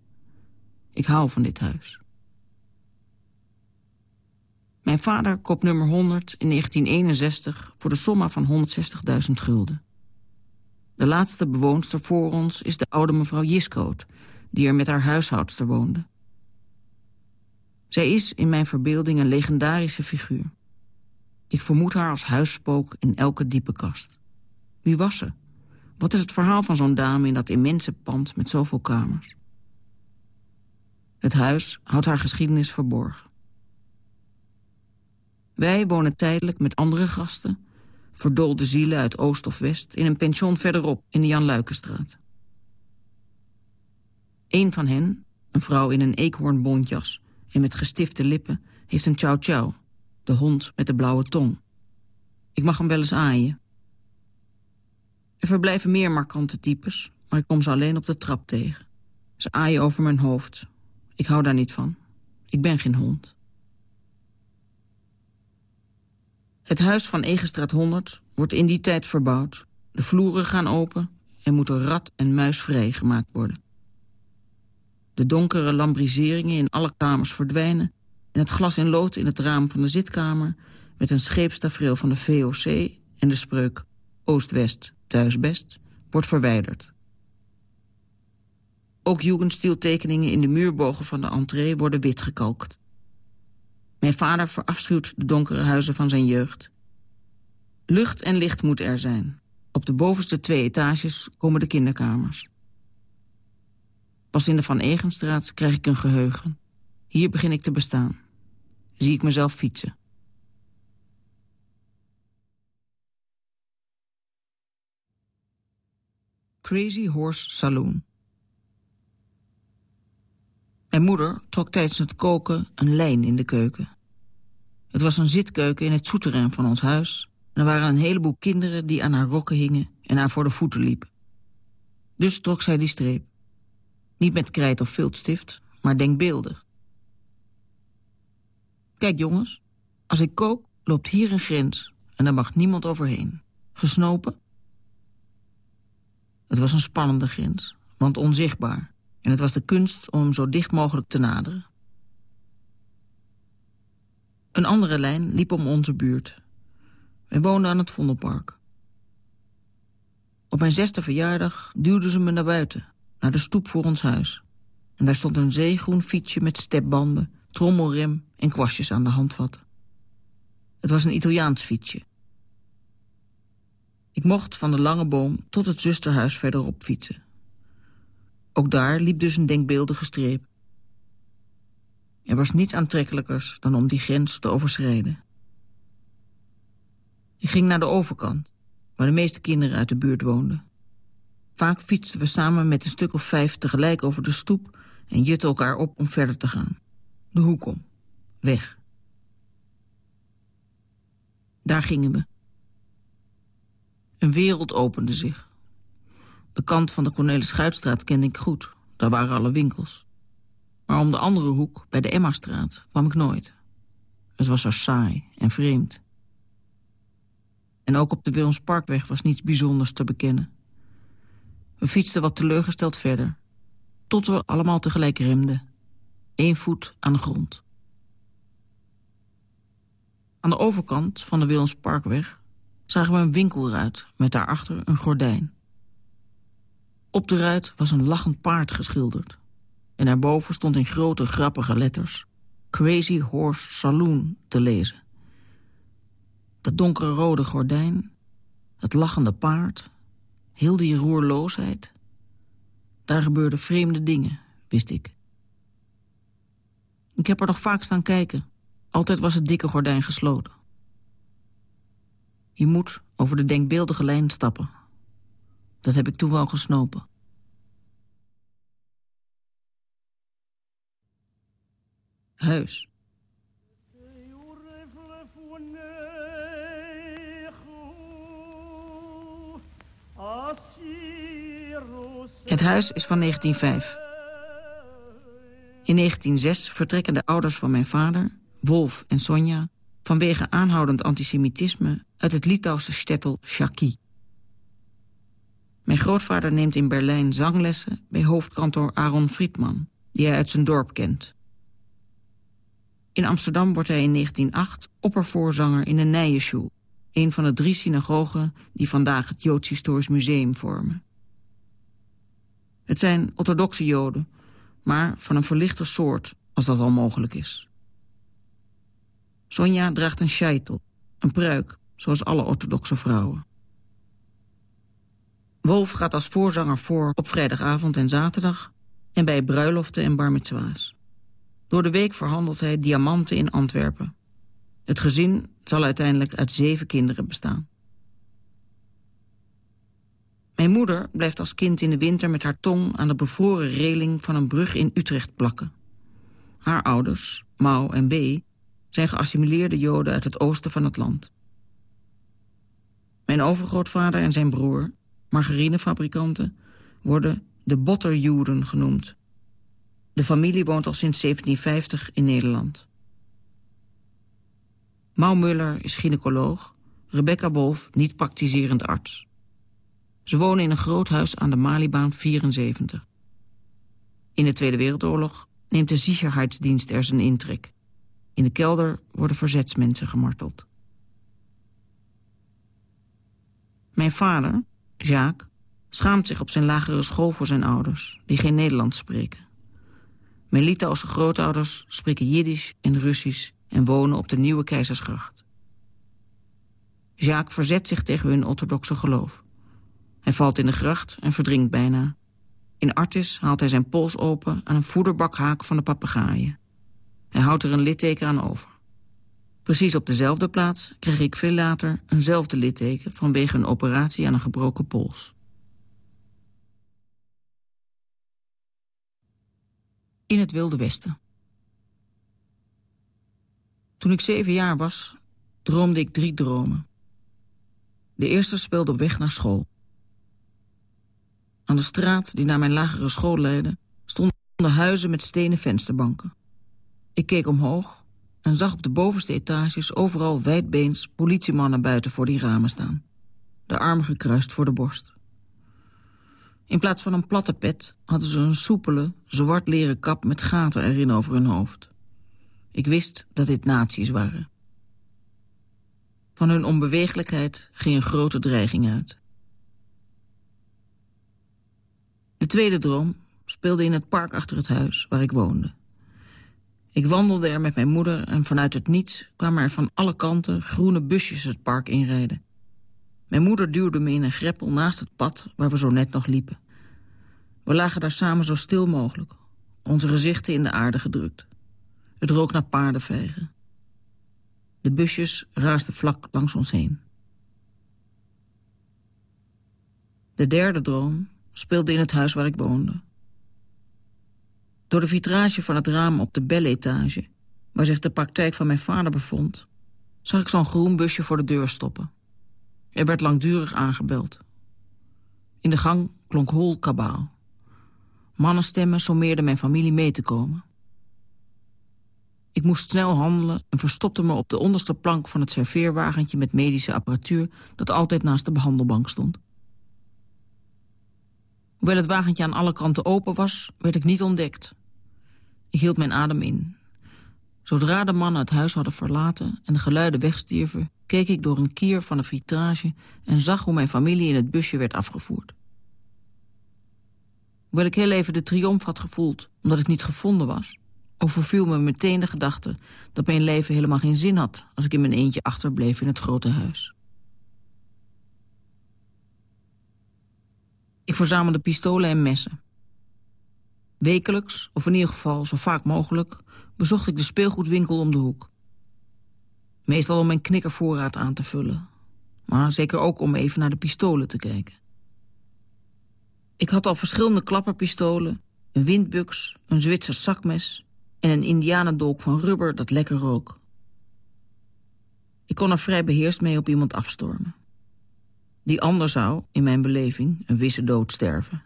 Ik hou van dit huis. Mijn vader koopt nummer 100 in 1961 voor de somma van 160.000 gulden. De laatste bewoonster voor ons is de oude mevrouw Jiskoot... die er met haar huishoudster woonde. Zij is in mijn verbeelding een legendarische figuur. Ik vermoed haar als huisspook in elke diepe kast. Wie was ze? Wat is het verhaal van zo'n dame in dat immense pand met zoveel kamers? Het huis houdt haar geschiedenis verborgen. Wij wonen tijdelijk met andere gasten... verdoolde zielen uit Oost of West... in een pension verderop in de Jan Luikenstraat. Een van hen, een vrouw in een eekhoornbontjas... en met gestifte lippen, heeft een chow-chow... de hond met de blauwe tong. Ik mag hem wel eens aaien. Er verblijven meer markante types, maar ik kom ze alleen op de trap tegen. Ze aaien over mijn hoofd. Ik hou daar niet van. Ik ben geen hond. Het huis van Egenstraat 100 wordt in die tijd verbouwd. De vloeren gaan open en moeten rat- en muisvrij gemaakt worden. De donkere lambriseringen in alle kamers verdwijnen... en het glas in lood in het raam van de zitkamer... met een scheepstafereel van de VOC en de spreuk Oost-West thuisbest, wordt verwijderd. Ook jugendstiltekeningen in de muurbogen van de entree worden wit gekalkt. Mijn vader verafschuwt de donkere huizen van zijn jeugd. Lucht en licht moet er zijn. Op de bovenste twee etages komen de kinderkamers. Pas in de Van Egenstraat krijg ik een geheugen. Hier begin ik te bestaan. Zie ik mezelf fietsen. Crazy Horse Saloon. Mijn moeder trok tijdens het koken een lijn in de keuken. Het was een zitkeuken in het souterrain van ons huis... en er waren een heleboel kinderen die aan haar rokken hingen... en haar voor de voeten liepen. Dus trok zij die streep. Niet met krijt of viltstift, maar denkbeeldig. Kijk jongens, als ik kook, loopt hier een grens... en daar mag niemand overheen. Gesnopen? Het was een spannende grens, want onzichtbaar. En het was de kunst om hem zo dicht mogelijk te naderen. Een andere lijn liep om onze buurt. Wij woonden aan het Vondelpark. Op mijn zesde verjaardag duwden ze me naar buiten, naar de stoep voor ons huis. En daar stond een zeegroen fietsje met stepbanden, trommelrem en kwastjes aan de handvatten. Het was een Italiaans fietsje. Ik mocht van de lange boom tot het zusterhuis verderop fietsen. Ook daar liep dus een denkbeeldige streep. Er was niets aantrekkelijkers dan om die grens te overschrijden. Ik ging naar de overkant, waar de meeste kinderen uit de buurt woonden. Vaak fietsten we samen met een stuk of vijf tegelijk over de stoep... en jutten elkaar op om verder te gaan. De hoek om. Weg. Daar gingen we. Een wereld opende zich. De kant van de Cornelis Schuitstraat kende ik goed. Daar waren alle winkels. Maar om de andere hoek, bij de Emmastraat, kwam ik nooit. Het was er saai en vreemd. En ook op de Wilmsparkweg was niets bijzonders te bekennen. We fietsten wat teleurgesteld verder. Tot we allemaal tegelijk remden. Eén voet aan de grond. Aan de overkant van de Wilmsparkweg zagen we een winkelruit met daarachter een gordijn. Op de ruit was een lachend paard geschilderd. En daarboven stond in grote grappige letters... Crazy Horse Saloon te lezen. Dat donkere rode gordijn, het lachende paard... heel die roerloosheid... daar gebeurden vreemde dingen, wist ik. Ik heb er nog vaak staan kijken. Altijd was het dikke gordijn gesloten. Je moet over de denkbeeldige lijn stappen. Dat heb ik toen wel gesnopen. Huis. Het huis is van 1905. In 1906 vertrekken de ouders van mijn vader, Wolf en Sonja... vanwege aanhoudend antisemitisme uit het Litouwse stettel Shaki. Mijn grootvader neemt in Berlijn zanglessen bij hoofdkantoor Aaron Friedman... die hij uit zijn dorp kent. In Amsterdam wordt hij in 1908 oppervoorzanger in de Nijenschule... een van de drie synagogen die vandaag het Joods Historisch Museum vormen. Het zijn orthodoxe joden, maar van een verlichter soort, als dat al mogelijk is. Sonja draagt een scheitel, een pruik, zoals alle orthodoxe vrouwen. Wolf gaat als voorzanger voor op vrijdagavond en zaterdag... en bij bruiloften en bar mitzwa's. Door de week verhandelt hij diamanten in Antwerpen. Het gezin zal uiteindelijk uit zeven kinderen bestaan. Mijn moeder blijft als kind in de winter met haar tong... aan de bevroren reling van een brug in Utrecht plakken. Haar ouders, Mau en B, zijn geassimileerde joden uit het oosten van het land. Mijn overgrootvader en zijn broer, margarinefabrikanten... worden de Botterjoden genoemd. De familie woont al sinds 1750 in Nederland. Mau Muller is gynaecoloog, Rebecca Wolf niet praktiserend arts. Ze wonen in een groot huis aan de Malibaan 74. In de Tweede Wereldoorlog neemt de Sicherheidsdienst er zijn intrek. In de kelder worden verzetsmensen gemarteld. Mijn vader, Jacques, schaamt zich op zijn lagere school voor zijn ouders... die geen Nederlands spreken. Mijn Litouwse grootouders spreken Jiddisch en Russisch... en wonen op de Nieuwe Keizersgracht. Jacques verzet zich tegen hun orthodoxe geloof. Hij valt in de gracht en verdrinkt bijna. In Artis haalt hij zijn pols open aan een voederbakhaak van de papegaaien. Hij houdt er een litteken aan over. Precies op dezelfde plaats kreeg ik veel later eenzelfde litteken... vanwege een operatie aan een gebroken pols. In het Wilde Westen. Toen ik zeven jaar was, droomde ik drie dromen. De eerste speelde op weg naar school. Aan de straat die naar mijn lagere school leidde... stonden huizen met stenen vensterbanken. Ik keek omhoog en zag op de bovenste etages overal wijdbeens politiemannen buiten voor die ramen staan. De armen gekruist voor de borst. In plaats van een platte pet hadden ze een soepele, zwart leren kap met gaten erin over hun hoofd. Ik wist dat dit nazi's waren. Van hun onbeweeglijkheid ging een grote dreiging uit. De tweede droom speelde in het park achter het huis waar ik woonde. Ik wandelde er met mijn moeder en vanuit het niets kwamen er van alle kanten groene busjes het park inrijden. Mijn moeder duwde me in een greppel naast het pad waar we zo net nog liepen. We lagen daar samen zo stil mogelijk, onze gezichten in de aarde gedrukt. Het rook naar paardenvegen. De busjes raasden vlak langs ons heen. De derde droom speelde in het huis waar ik woonde. Door de vitrage van het raam op de belletage... waar zich de praktijk van mijn vader bevond... zag ik zo'n groen busje voor de deur stoppen. Er werd langdurig aangebeld. In de gang klonk hol kabaal. Mannenstemmen sommeerden mijn familie mee te komen. Ik moest snel handelen en verstopte me op de onderste plank van het serveerwagentje met medische apparatuur dat altijd naast de behandelbank stond. Hoewel het wagentje aan alle kanten open was, werd ik niet ontdekt. Ik hield mijn adem in. Zodra de mannen het huis hadden verlaten en de geluiden wegstierven... keek ik door een kier van de vitrage en zag hoe mijn familie in het busje werd afgevoerd. Hoewel ik heel even de triomf had gevoeld omdat ik niet gevonden was... overviel me meteen de gedachte dat mijn leven helemaal geen zin had... als ik in mijn eentje achterbleef in het grote huis. Ik verzamelde pistolen en messen. Wekelijks, of in ieder geval zo vaak mogelijk... bezocht ik de speelgoedwinkel om de hoek. Meestal om mijn knikkervoorraad aan te vullen. Maar zeker ook om even naar de pistolen te kijken. Ik had al verschillende klapperpistolen, een windbuks, een Zwitsers zakmes... en een indianendolk van rubber dat lekker rook. Ik kon er vrij beheerst mee op iemand afstormen. Die ander zou, in mijn beleving, een wisse dood sterven.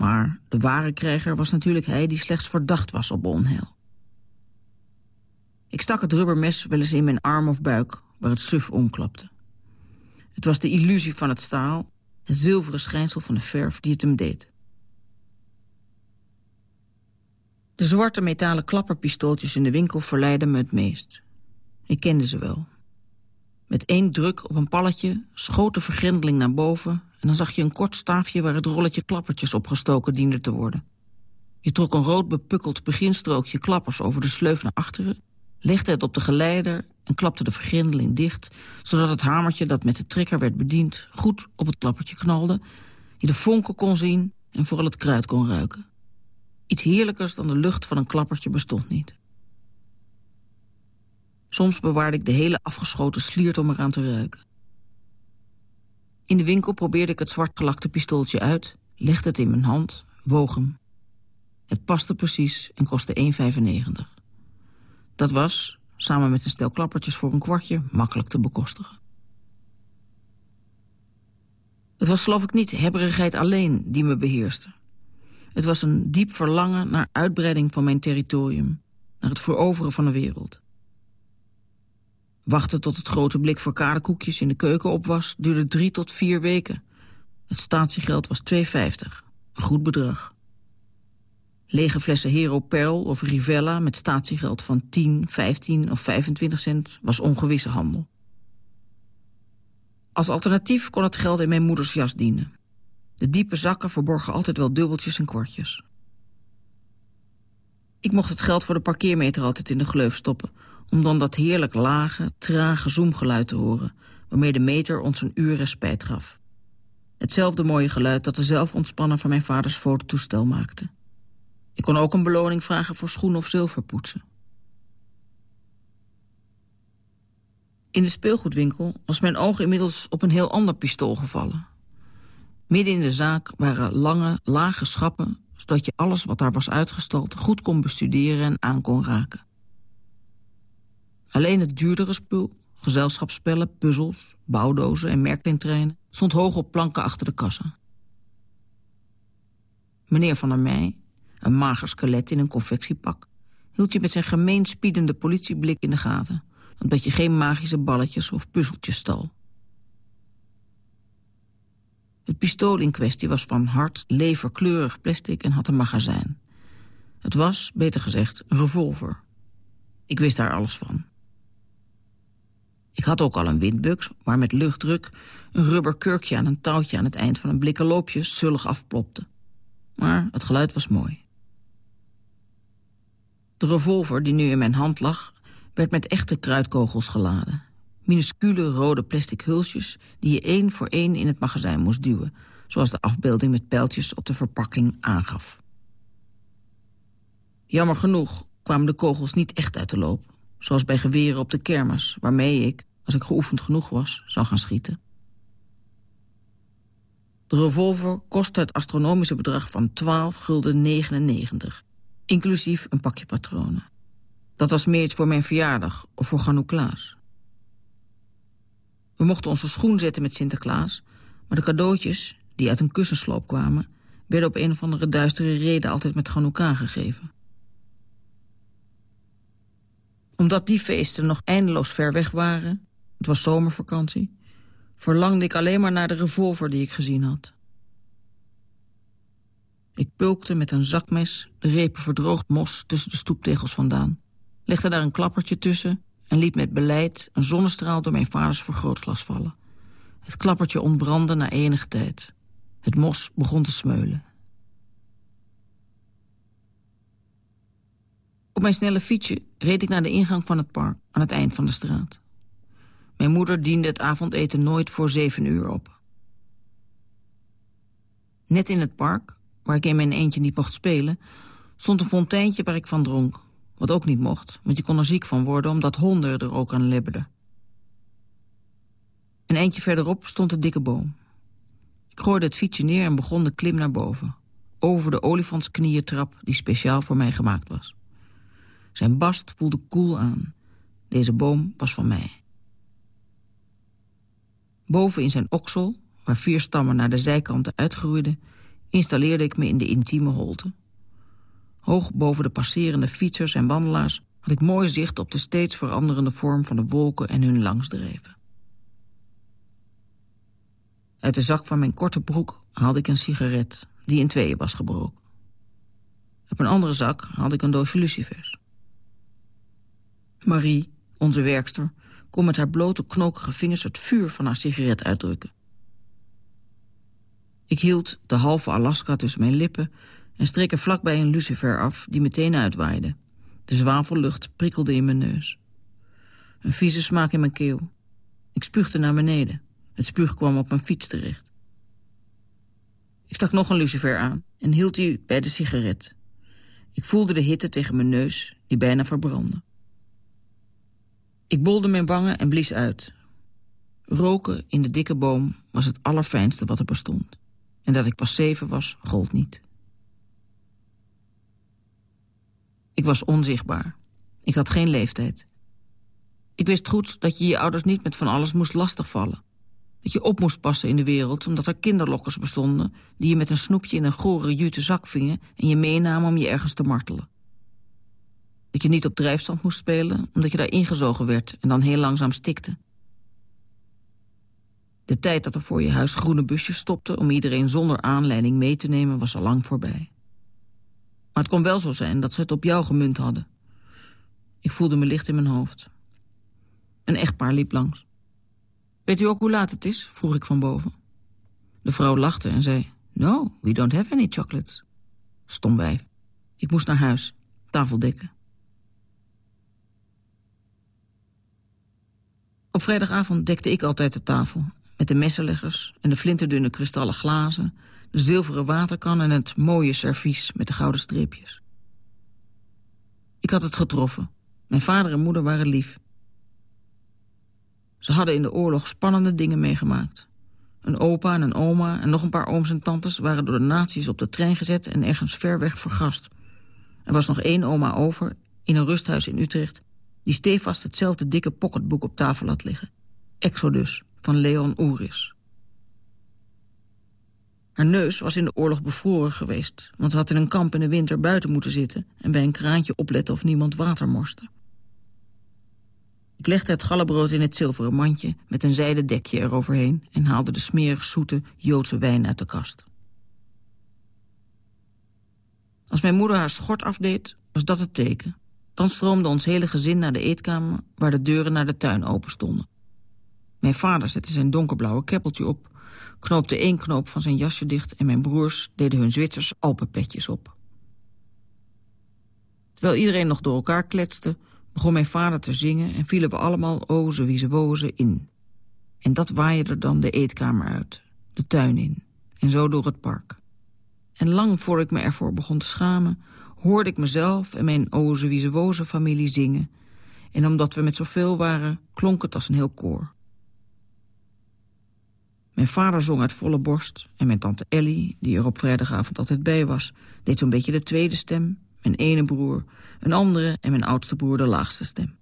Maar de ware krijger was natuurlijk hij die slechts verdacht was op onheil. Ik stak het rubbermes wel eens in mijn arm of buik, waar het suf omklapte. Het was de illusie van het staal, het zilveren schijnsel van de verf die het hem deed. De zwarte metalen klapperpistooltjes in de winkel verleidden me het meest. Ik kende ze wel. Met één druk op een palletje schoot de vergrendeling naar boven... en dan zag je een kort staafje waar het rolletje klappertjes opgestoken diende te worden. Je trok een rood bepukkeld beginstrookje klappers over de sleuf naar achteren... legde het op de geleider en klapte de vergrendeling dicht... zodat het hamertje dat met de trekker werd bediend goed op het klappertje knalde... je de vonken kon zien en vooral het kruid kon ruiken. Iets heerlijkers dan de lucht van een klappertje bestond niet. Soms bewaarde ik de hele afgeschoten sliert om eraan te ruiken. In de winkel probeerde ik het zwartgelakte pistooltje uit... legde het in mijn hand, woog hem. Het paste precies en kostte 1,95. Dat was, samen met een stel klappertjes voor een kwartje... makkelijk te bekostigen. Het was geloof ik niet hebberigheid alleen die me beheerste. Het was een diep verlangen naar uitbreiding van mijn territorium... naar het veroveren van de wereld. Wachten tot het grote blik voor kaderkoekjes in de keuken op was... duurde drie tot vier weken. Het statiegeld was 2,50. Een goed bedrag. Lege flessen Hero Pearl of Rivella met statiegeld van 10, 15 of 25 cent... was ongewisse handel. Als alternatief kon het geld in mijn moeders jas dienen. De diepe zakken verborgen altijd wel dubbeltjes en kwartjes. Ik mocht het geld voor de parkeermeter altijd in de gleuf stoppen om dan dat heerlijk lage, trage zoomgeluid te horen... waarmee de meter ons een uur respijt gaf. Hetzelfde mooie geluid dat de zelfontspanner van mijn vaders fototoestel maakte. Ik kon ook een beloning vragen voor schoen of zilverpoetsen. In de speelgoedwinkel was mijn oog inmiddels op een heel ander pistool gevallen. Midden in de zaak waren lange, lage schappen... zodat je alles wat daar was uitgestald goed kon bestuderen en aan kon raken. Alleen het duurdere spul, gezelschapsspellen, puzzels, bouwdozen en merklintreinen... stond hoog op planken achter de kassa. Meneer Van der Meij, een mager skelet in een confectiepak... hield je met zijn gemeen spiedende politieblik in de gaten... omdat je geen magische balletjes of puzzeltjes stal. Het pistool in kwestie was van hard, leverkleurig plastic en had een magazijn. Het was, beter gezegd, een revolver. Ik wist daar alles van. Ik had ook al een windbuks, waar met luchtdruk... een rubber kurkje aan een touwtje aan het eind van een blikken loopje... zullig afplopte. Maar het geluid was mooi. De revolver die nu in mijn hand lag... werd met echte kruidkogels geladen. Minuscule rode plastic hulsjes die je één voor één in het magazijn moest duwen... zoals de afbeelding met pijltjes op de verpakking aangaf. Jammer genoeg kwamen de kogels niet echt uit de loop... zoals bij geweren op de kermis, waarmee ik, als ik geoefend genoeg was, zou gaan schieten. De revolver kostte het astronomische bedrag van 12 gulden 99, inclusief een pakje patronen. Dat was meer iets voor mijn verjaardag of voor Ganoeklaas. We mochten onze schoen zetten met Sinterklaas... maar de cadeautjes, die uit een kussensloop kwamen... werden op een of andere duistere reden altijd met Chanukka gegeven. Omdat die feesten nog eindeloos ver weg waren... het was zomervakantie... verlangde ik alleen maar naar de revolver die ik gezien had. Ik pulkte met een zakmes de repen verdroogd mos tussen de stoeptegels vandaan... legde daar een klappertje tussen en liet met beleid een zonnestraal door mijn vaders vergrootglas vallen. Het klappertje ontbrandde na enige tijd. Het mos begon te smeulen. Op mijn snelle fietsje reed ik naar de ingang van het park aan het eind van de straat. Mijn moeder diende het avondeten nooit voor zeven uur op. Net in het park, waar ik in mijn eentje niet mocht spelen... stond een fonteintje waar ik van dronk. Wat ook niet mocht, want je kon er ziek van worden... omdat honden er ook aan libberden. Een eindje verderop stond de dikke boom. Ik gooide het fietsje neer en begon de klim naar boven. Over de olifantsknieëntrap die speciaal voor mij gemaakt was. Zijn bast voelde koel aan. Deze boom was van mij. Boven in zijn oksel, waar vier stammen naar de zijkanten uitgroeiden... installeerde ik me in de intieme holte. Hoog boven de passerende fietsers en wandelaars... had ik mooi zicht op de steeds veranderende vorm van de wolken en hun langsdreven. Uit de zak van mijn korte broek haalde ik een sigaret... die in tweeën was gebroken. Op een andere zak haalde ik een doosje lucifers. Marie, onze werkster, kon met haar blote knokige vingers... het vuur van haar sigaret uitdrukken. Ik hield de halve Alaska tussen mijn lippen en streek er vlakbij een lucifer af die meteen uitwaaide. De zwavellucht prikkelde in mijn neus. Een vieze smaak in mijn keel. Ik spuugde naar beneden. Het spuug kwam op mijn fiets terecht. Ik stak nog een lucifer aan en hield die bij de sigaret. Ik voelde de hitte tegen mijn neus, die bijna verbrandde. Ik bolde mijn wangen en blies uit. Roken in de dikke boom was het allerfijnste wat er bestond. En dat ik pas zeven was, gold niet. Ik was onzichtbaar. Ik had geen leeftijd. Ik wist goed dat je je ouders niet met van alles moest lastigvallen. Dat je op moest passen in de wereld omdat er kinderlokkers bestonden... die je met een snoepje in een gore jute zak vingen... en je meenamen om je ergens te martelen. Dat je niet op drijfstand moest spelen omdat je daar ingezogen werd... en dan heel langzaam stikte. De tijd dat er voor je huis groene busjes stopten... om iedereen zonder aanleiding mee te nemen was al lang voorbij. Maar het kon wel zo zijn dat ze het op jou gemunt hadden. Ik voelde me licht in mijn hoofd. Een echtpaar liep langs. Weet u ook hoe laat het is? vroeg ik van boven. De vrouw lachte en zei... No, we don't have any chocolates. Stom wijf. Ik moest naar huis. Tafel dekken. Op vrijdagavond dekte ik altijd de tafel. Met de messenleggers en de flinterdunne kristallen glazen... de zilveren waterkan en het mooie servies met de gouden streepjes. Ik had het getroffen. Mijn vader en moeder waren lief. Ze hadden in de oorlog spannende dingen meegemaakt. Een opa en een oma en nog een paar ooms en tantes... waren door de nazi's op de trein gezet en ergens ver weg vergast. Er was nog één oma over, in een rusthuis in Utrecht... die stevast hetzelfde dikke pocketboek op tafel had liggen. Exodus, van Leon Oeris. Haar neus was in de oorlog bevroren geweest... want ze had in een kamp in de winter buiten moeten zitten... en bij een kraantje opletten of niemand water morste. Ik legde het gallebrood in het zilveren mandje... met een zijden dekje eroverheen... en haalde de smerig zoete Joodse wijn uit de kast. Als mijn moeder haar schort afdeed, was dat het teken. Dan stroomde ons hele gezin naar de eetkamer... waar de deuren naar de tuin open stonden. Mijn vader zette zijn donkerblauwe keppeltje op... knoopte één knoop van zijn jasje dicht... en mijn broers deden hun Zwitsers alpenpetjes op. Terwijl iedereen nog door elkaar kletste... begon mijn vader te zingen en vielen we allemaal oze wie ze wozen in. En dat waaide dan de eetkamer uit, de tuin in... en zo door het park. En lang voor ik me ervoor begon te schamen... hoorde ik mezelf en mijn oze wie ze wozen familie zingen... en omdat we met zoveel waren, klonk het als een heel koor. Mijn vader zong uit volle borst en mijn tante Ellie, die er op vrijdagavond altijd bij was... deed zo'n beetje de tweede stem, mijn ene broer, een andere... en mijn oudste broer de laagste stem.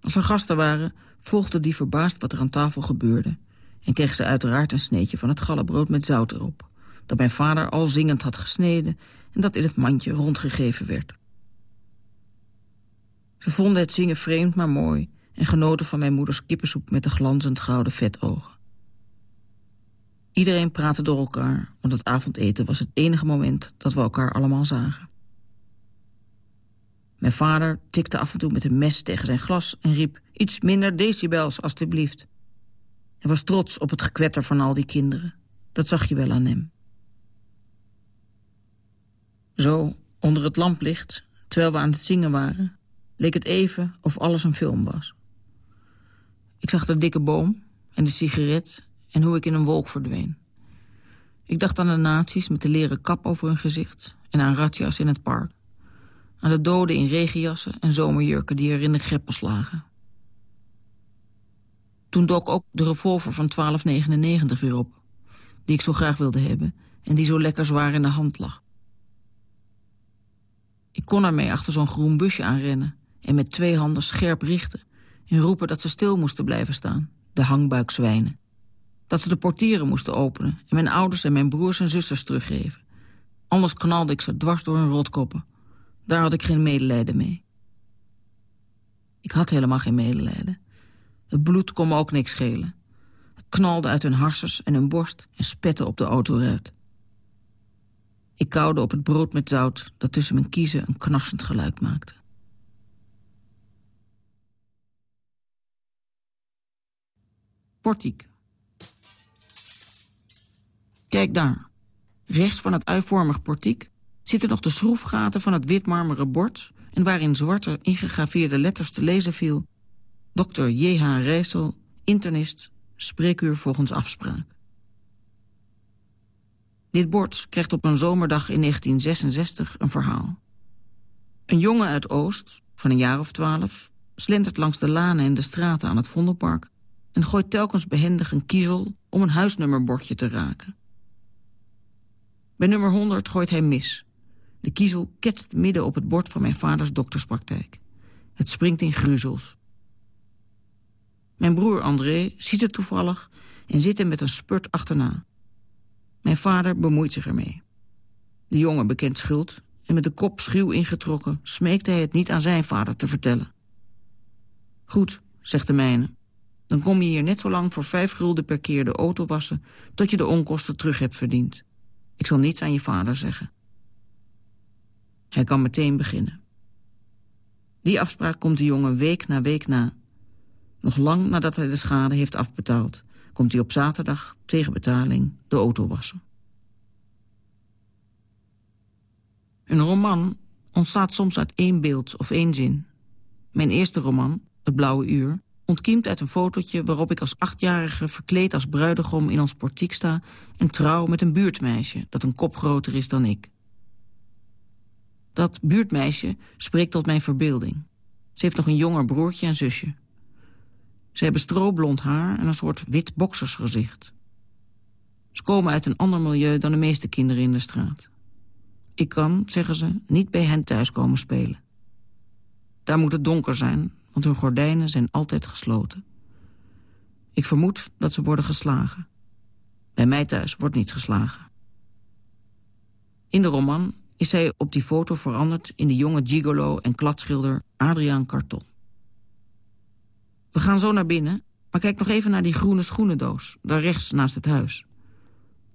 Als er gasten waren, volgde die verbaasd wat er aan tafel gebeurde... en kreeg ze uiteraard een sneetje van het gallebrood met zout erop... dat mijn vader al zingend had gesneden... en dat in het mandje rondgegeven werd. Ze vonden het zingen vreemd, maar mooi en genoten van mijn moeders kippensoep met de glanzend gouden vetogen. Iedereen praatte door elkaar, want het avondeten was het enige moment dat we elkaar allemaal zagen. Mijn vader tikte af en toe met een mes tegen zijn glas en riep... iets minder decibels, alstublieft. Hij was trots op het gekwetter van al die kinderen. Dat zag je wel aan hem. Zo, onder het lamplicht, terwijl we aan het zingen waren... leek het even of alles een film was. Ik zag de dikke boom en de sigaret en hoe ik in een wolk verdween. Ik dacht aan de nazi's met de leren kap over hun gezicht... en aan ratjas in het park. Aan de doden in regenjassen en zomerjurken die er in de greppels lagen. Toen dook ook de revolver van 1299 weer op... die ik zo graag wilde hebben en die zo lekker zwaar in de hand lag. Ik kon ermee achter zo'n groen busje aanrennen... en met twee handen scherp richten en roepen dat ze stil moesten blijven staan, de hangbuikzwijnen. Dat ze de portieren moesten openen en mijn ouders en mijn broers en zusters teruggeven. Anders knalde ik ze dwars door hun rotkoppen. Daar had ik geen medelijden mee. Ik had helemaal geen medelijden. Het bloed kon me ook niks schelen. Het knalde uit hun harsers en hun borst en spette op de autoruit. Ik kauwde op het brood met zout dat tussen mijn kiezen een knarsend geluid maakte. portiek. Kijk daar. Rechts van het uivormig portiek zitten nog de schroefgaten van het witmarmeren bord... en waarin zwarte ingegraveerde letters te lezen viel... Dr. J.H. Rijssel, internist, spreekuur volgens afspraak. Dit bord krijgt op een zomerdag in 1966 een verhaal. Een jongen uit Oost, van een jaar of twaalf... slentert langs de lanen en de straten aan het Vondelpark en gooit telkens behendig een kiezel om een huisnummerbordje te raken. Bij nummer 100 gooit hij mis. De kiezel ketst midden op het bord van mijn vaders dokterspraktijk. Het springt in gruzels. Mijn broer André ziet het toevallig en zit hem met een spurt achterna. Mijn vader bemoeit zich ermee. De jongen bekent schuld en met de kop schuw ingetrokken... smeekt hij het niet aan zijn vader te vertellen. Goed, zegt de mijne. Dan kom je hier net zo lang voor vijf gulden per keer de auto wassen... tot je de onkosten terug hebt verdiend. Ik zal niets aan je vader zeggen. Hij kan meteen beginnen. Die afspraak komt de jongen week na week na. Nog lang nadat hij de schade heeft afbetaald... komt hij op zaterdag, tegen betaling, de auto wassen. Een roman ontstaat soms uit één beeld of één zin. Mijn eerste roman, Het Blauwe Uur ontkiemd uit een fotootje waarop ik als achtjarige verkleed als bruidegom in ons portiek sta en trouw met een buurtmeisje dat een kop groter is dan ik. Dat buurtmeisje spreekt tot mijn verbeelding. Ze heeft nog een jonger broertje en zusje. Ze hebben stroblond haar en een soort wit boksersgezicht. Ze komen uit een ander milieu dan de meeste kinderen in de straat. Ik kan, zeggen ze, niet bij hen thuis komen spelen. Daar moet het donker zijn, want hun gordijnen zijn altijd gesloten. Ik vermoed dat ze worden geslagen. Bij mij thuis wordt niet geslagen. In de roman is hij op die foto veranderd in de jonge gigolo en kladschilder Adriaan Carton. We gaan zo naar binnen, maar kijk nog even naar die groene schoenendoos, daar rechts naast het huis.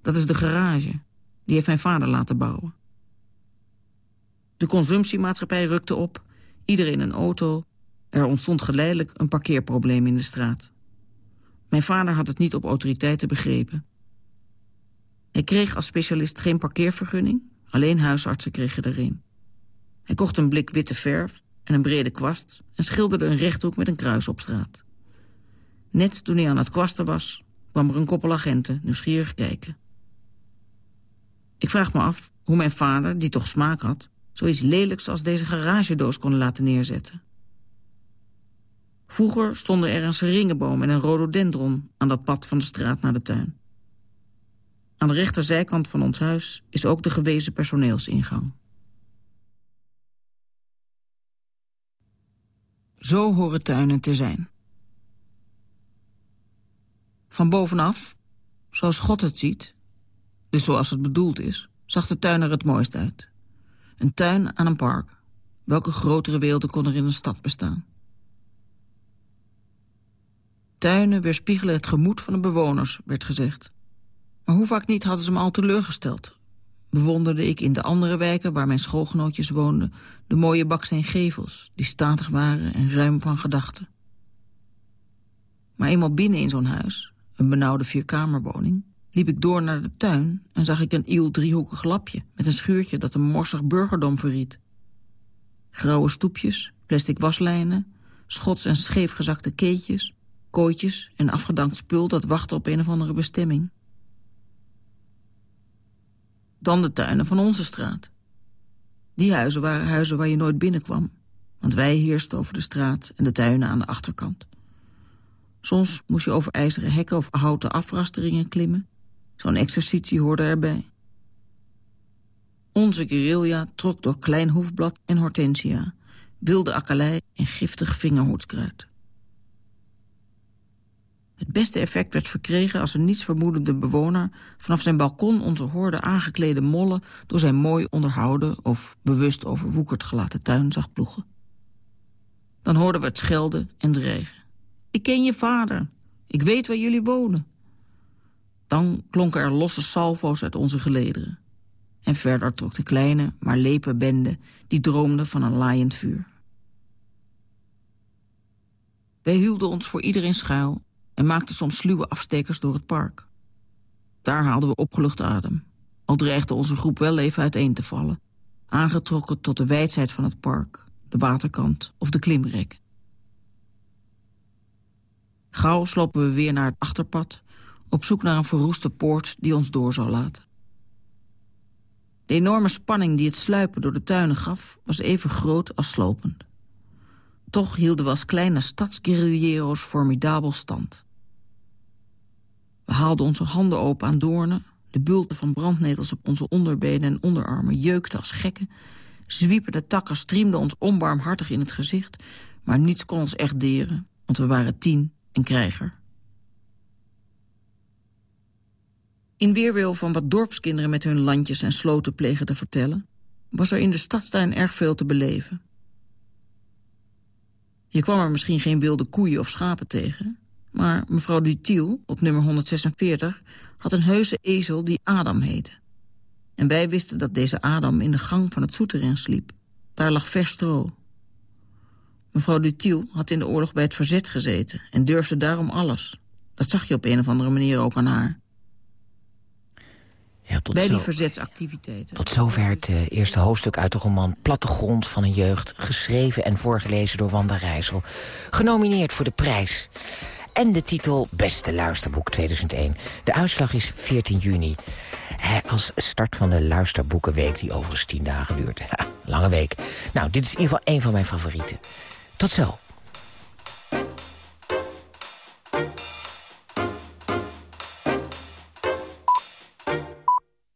Dat is de garage. Die heeft mijn vader laten bouwen. De consumptiemaatschappij rukte op, iedereen een auto. Er ontstond geleidelijk een parkeerprobleem in de straat. Mijn vader had het niet op autoriteiten begrepen. Hij kreeg als specialist geen parkeervergunning, alleen huisartsen kregen erin. Hij kocht een blik witte verf en een brede kwast... en schilderde een rechthoek met een kruis op straat. Net toen hij aan het kwasten was, kwam er een koppel agenten nieuwsgierig kijken. Ik vraag me af hoe mijn vader, die toch smaak had... zoiets lelijks als deze garagedoos kon laten neerzetten. Vroeger stonden er een seringenboom en een rhododendron... aan dat pad van de straat naar de tuin. Aan de rechterzijkant van ons huis is ook de gewezen personeelsingang. Zo horen tuinen te zijn. Van bovenaf, zoals God het ziet, dus zoals het bedoeld is, zag de tuin er het mooist uit. Een tuin aan een park. Welke grotere weelde kon er in een stad bestaan? Tuinen weerspiegelen het gemoed van de bewoners, werd gezegd. Maar hoe vaak niet hadden ze me al teleurgesteld? Bewonderde ik in de andere wijken waar mijn schoolgenootjes woonden... de mooie baksteen gevels, die statig waren en ruim van gedachten. Maar eenmaal binnen in zo'n huis, een benauwde vierkamerwoning... liep ik door naar de tuin en zag ik een iel driehoekig lapje... met een schuurtje dat een morsig burgerdom verriet. Grauwe stoepjes, plastic waslijnen, schots en scheefgezakte keetjes... kooitjes en afgedankt spul dat wachtte op een of andere bestemming... Dan de tuinen van onze straat. Die huizen waren huizen waar je nooit binnenkwam. Want wij heersten over de straat en de tuinen aan de achterkant. Soms moest je over ijzeren hekken of houten afrasteringen klimmen. Zo'n exercitie hoorde erbij. Onze guerrilla trok door klein hoefblad en hortensia... wilde akkelei en giftig vingerhoedskruid. Het beste effect werd verkregen als een nietsvermoedende bewoner... vanaf zijn balkon onze hoorde aangeklede mollen... door zijn mooi onderhouden of bewust overwoekerd gelaten tuin zag ploegen. Dan hoorden we het schelden en dreigen. Ik ken je vader. Ik weet waar jullie wonen. Dan klonken er losse salvo's uit onze gelederen. En verder trok de kleine, maar lepe bende... die droomde van een laaiend vuur. Wij hielden ons voor iedereen schuil en maakten soms sluwe afstekers door het park. Daar haalden we opgelucht adem, al dreigde onze groep wel even uiteen te vallen... aangetrokken tot de wijdheid van het park, de waterkant of de klimrek. Gauw slopen we weer naar het achterpad... op zoek naar een verroeste poort die ons door zou laten. De enorme spanning die het sluipen door de tuinen gaf... was even groot als slopend. Toch hielden we als kleine stadsguerrillero's formidabel stand. We haalden onze handen open aan doornen. De bulten van brandnetels op onze onderbenen en onderarmen jeukten als gekken. Zwiepende takken striemden ons onbarmhartig in het gezicht. Maar niets kon ons echt deren, want we waren tien en krijger. In weerwil van wat dorpskinderen met hun landjes en sloten plegen te vertellen... was er in de stadstuin erg veel te beleven. Je kwam er misschien geen wilde koeien of schapen tegen... Maar mevrouw Dutiel, op nummer 146, had een heuse ezel die Adam heette. En wij wisten dat deze Adam in de gang van het souterrain sliep. Daar lag vers stro. Mevrouw Dutiel had in de oorlog bij het verzet gezeten... en durfde daarom alles. Dat zag je op een of andere manier ook aan haar. Ja, tot Bij zo. die verzetsactiviteiten. Tot zover het eh, eerste hoofdstuk uit de roman Plattegrond van een jeugd... geschreven en voorgelezen door Wanda Rijssel. Genomineerd voor de prijs. En de titel Beste Luisterboek 2001. De uitslag is 14 juni. Als start van de Luisterboekenweek die overigens 10 dagen duurt. Lange week. Nou, dit is in ieder geval een van mijn favorieten. Tot zo.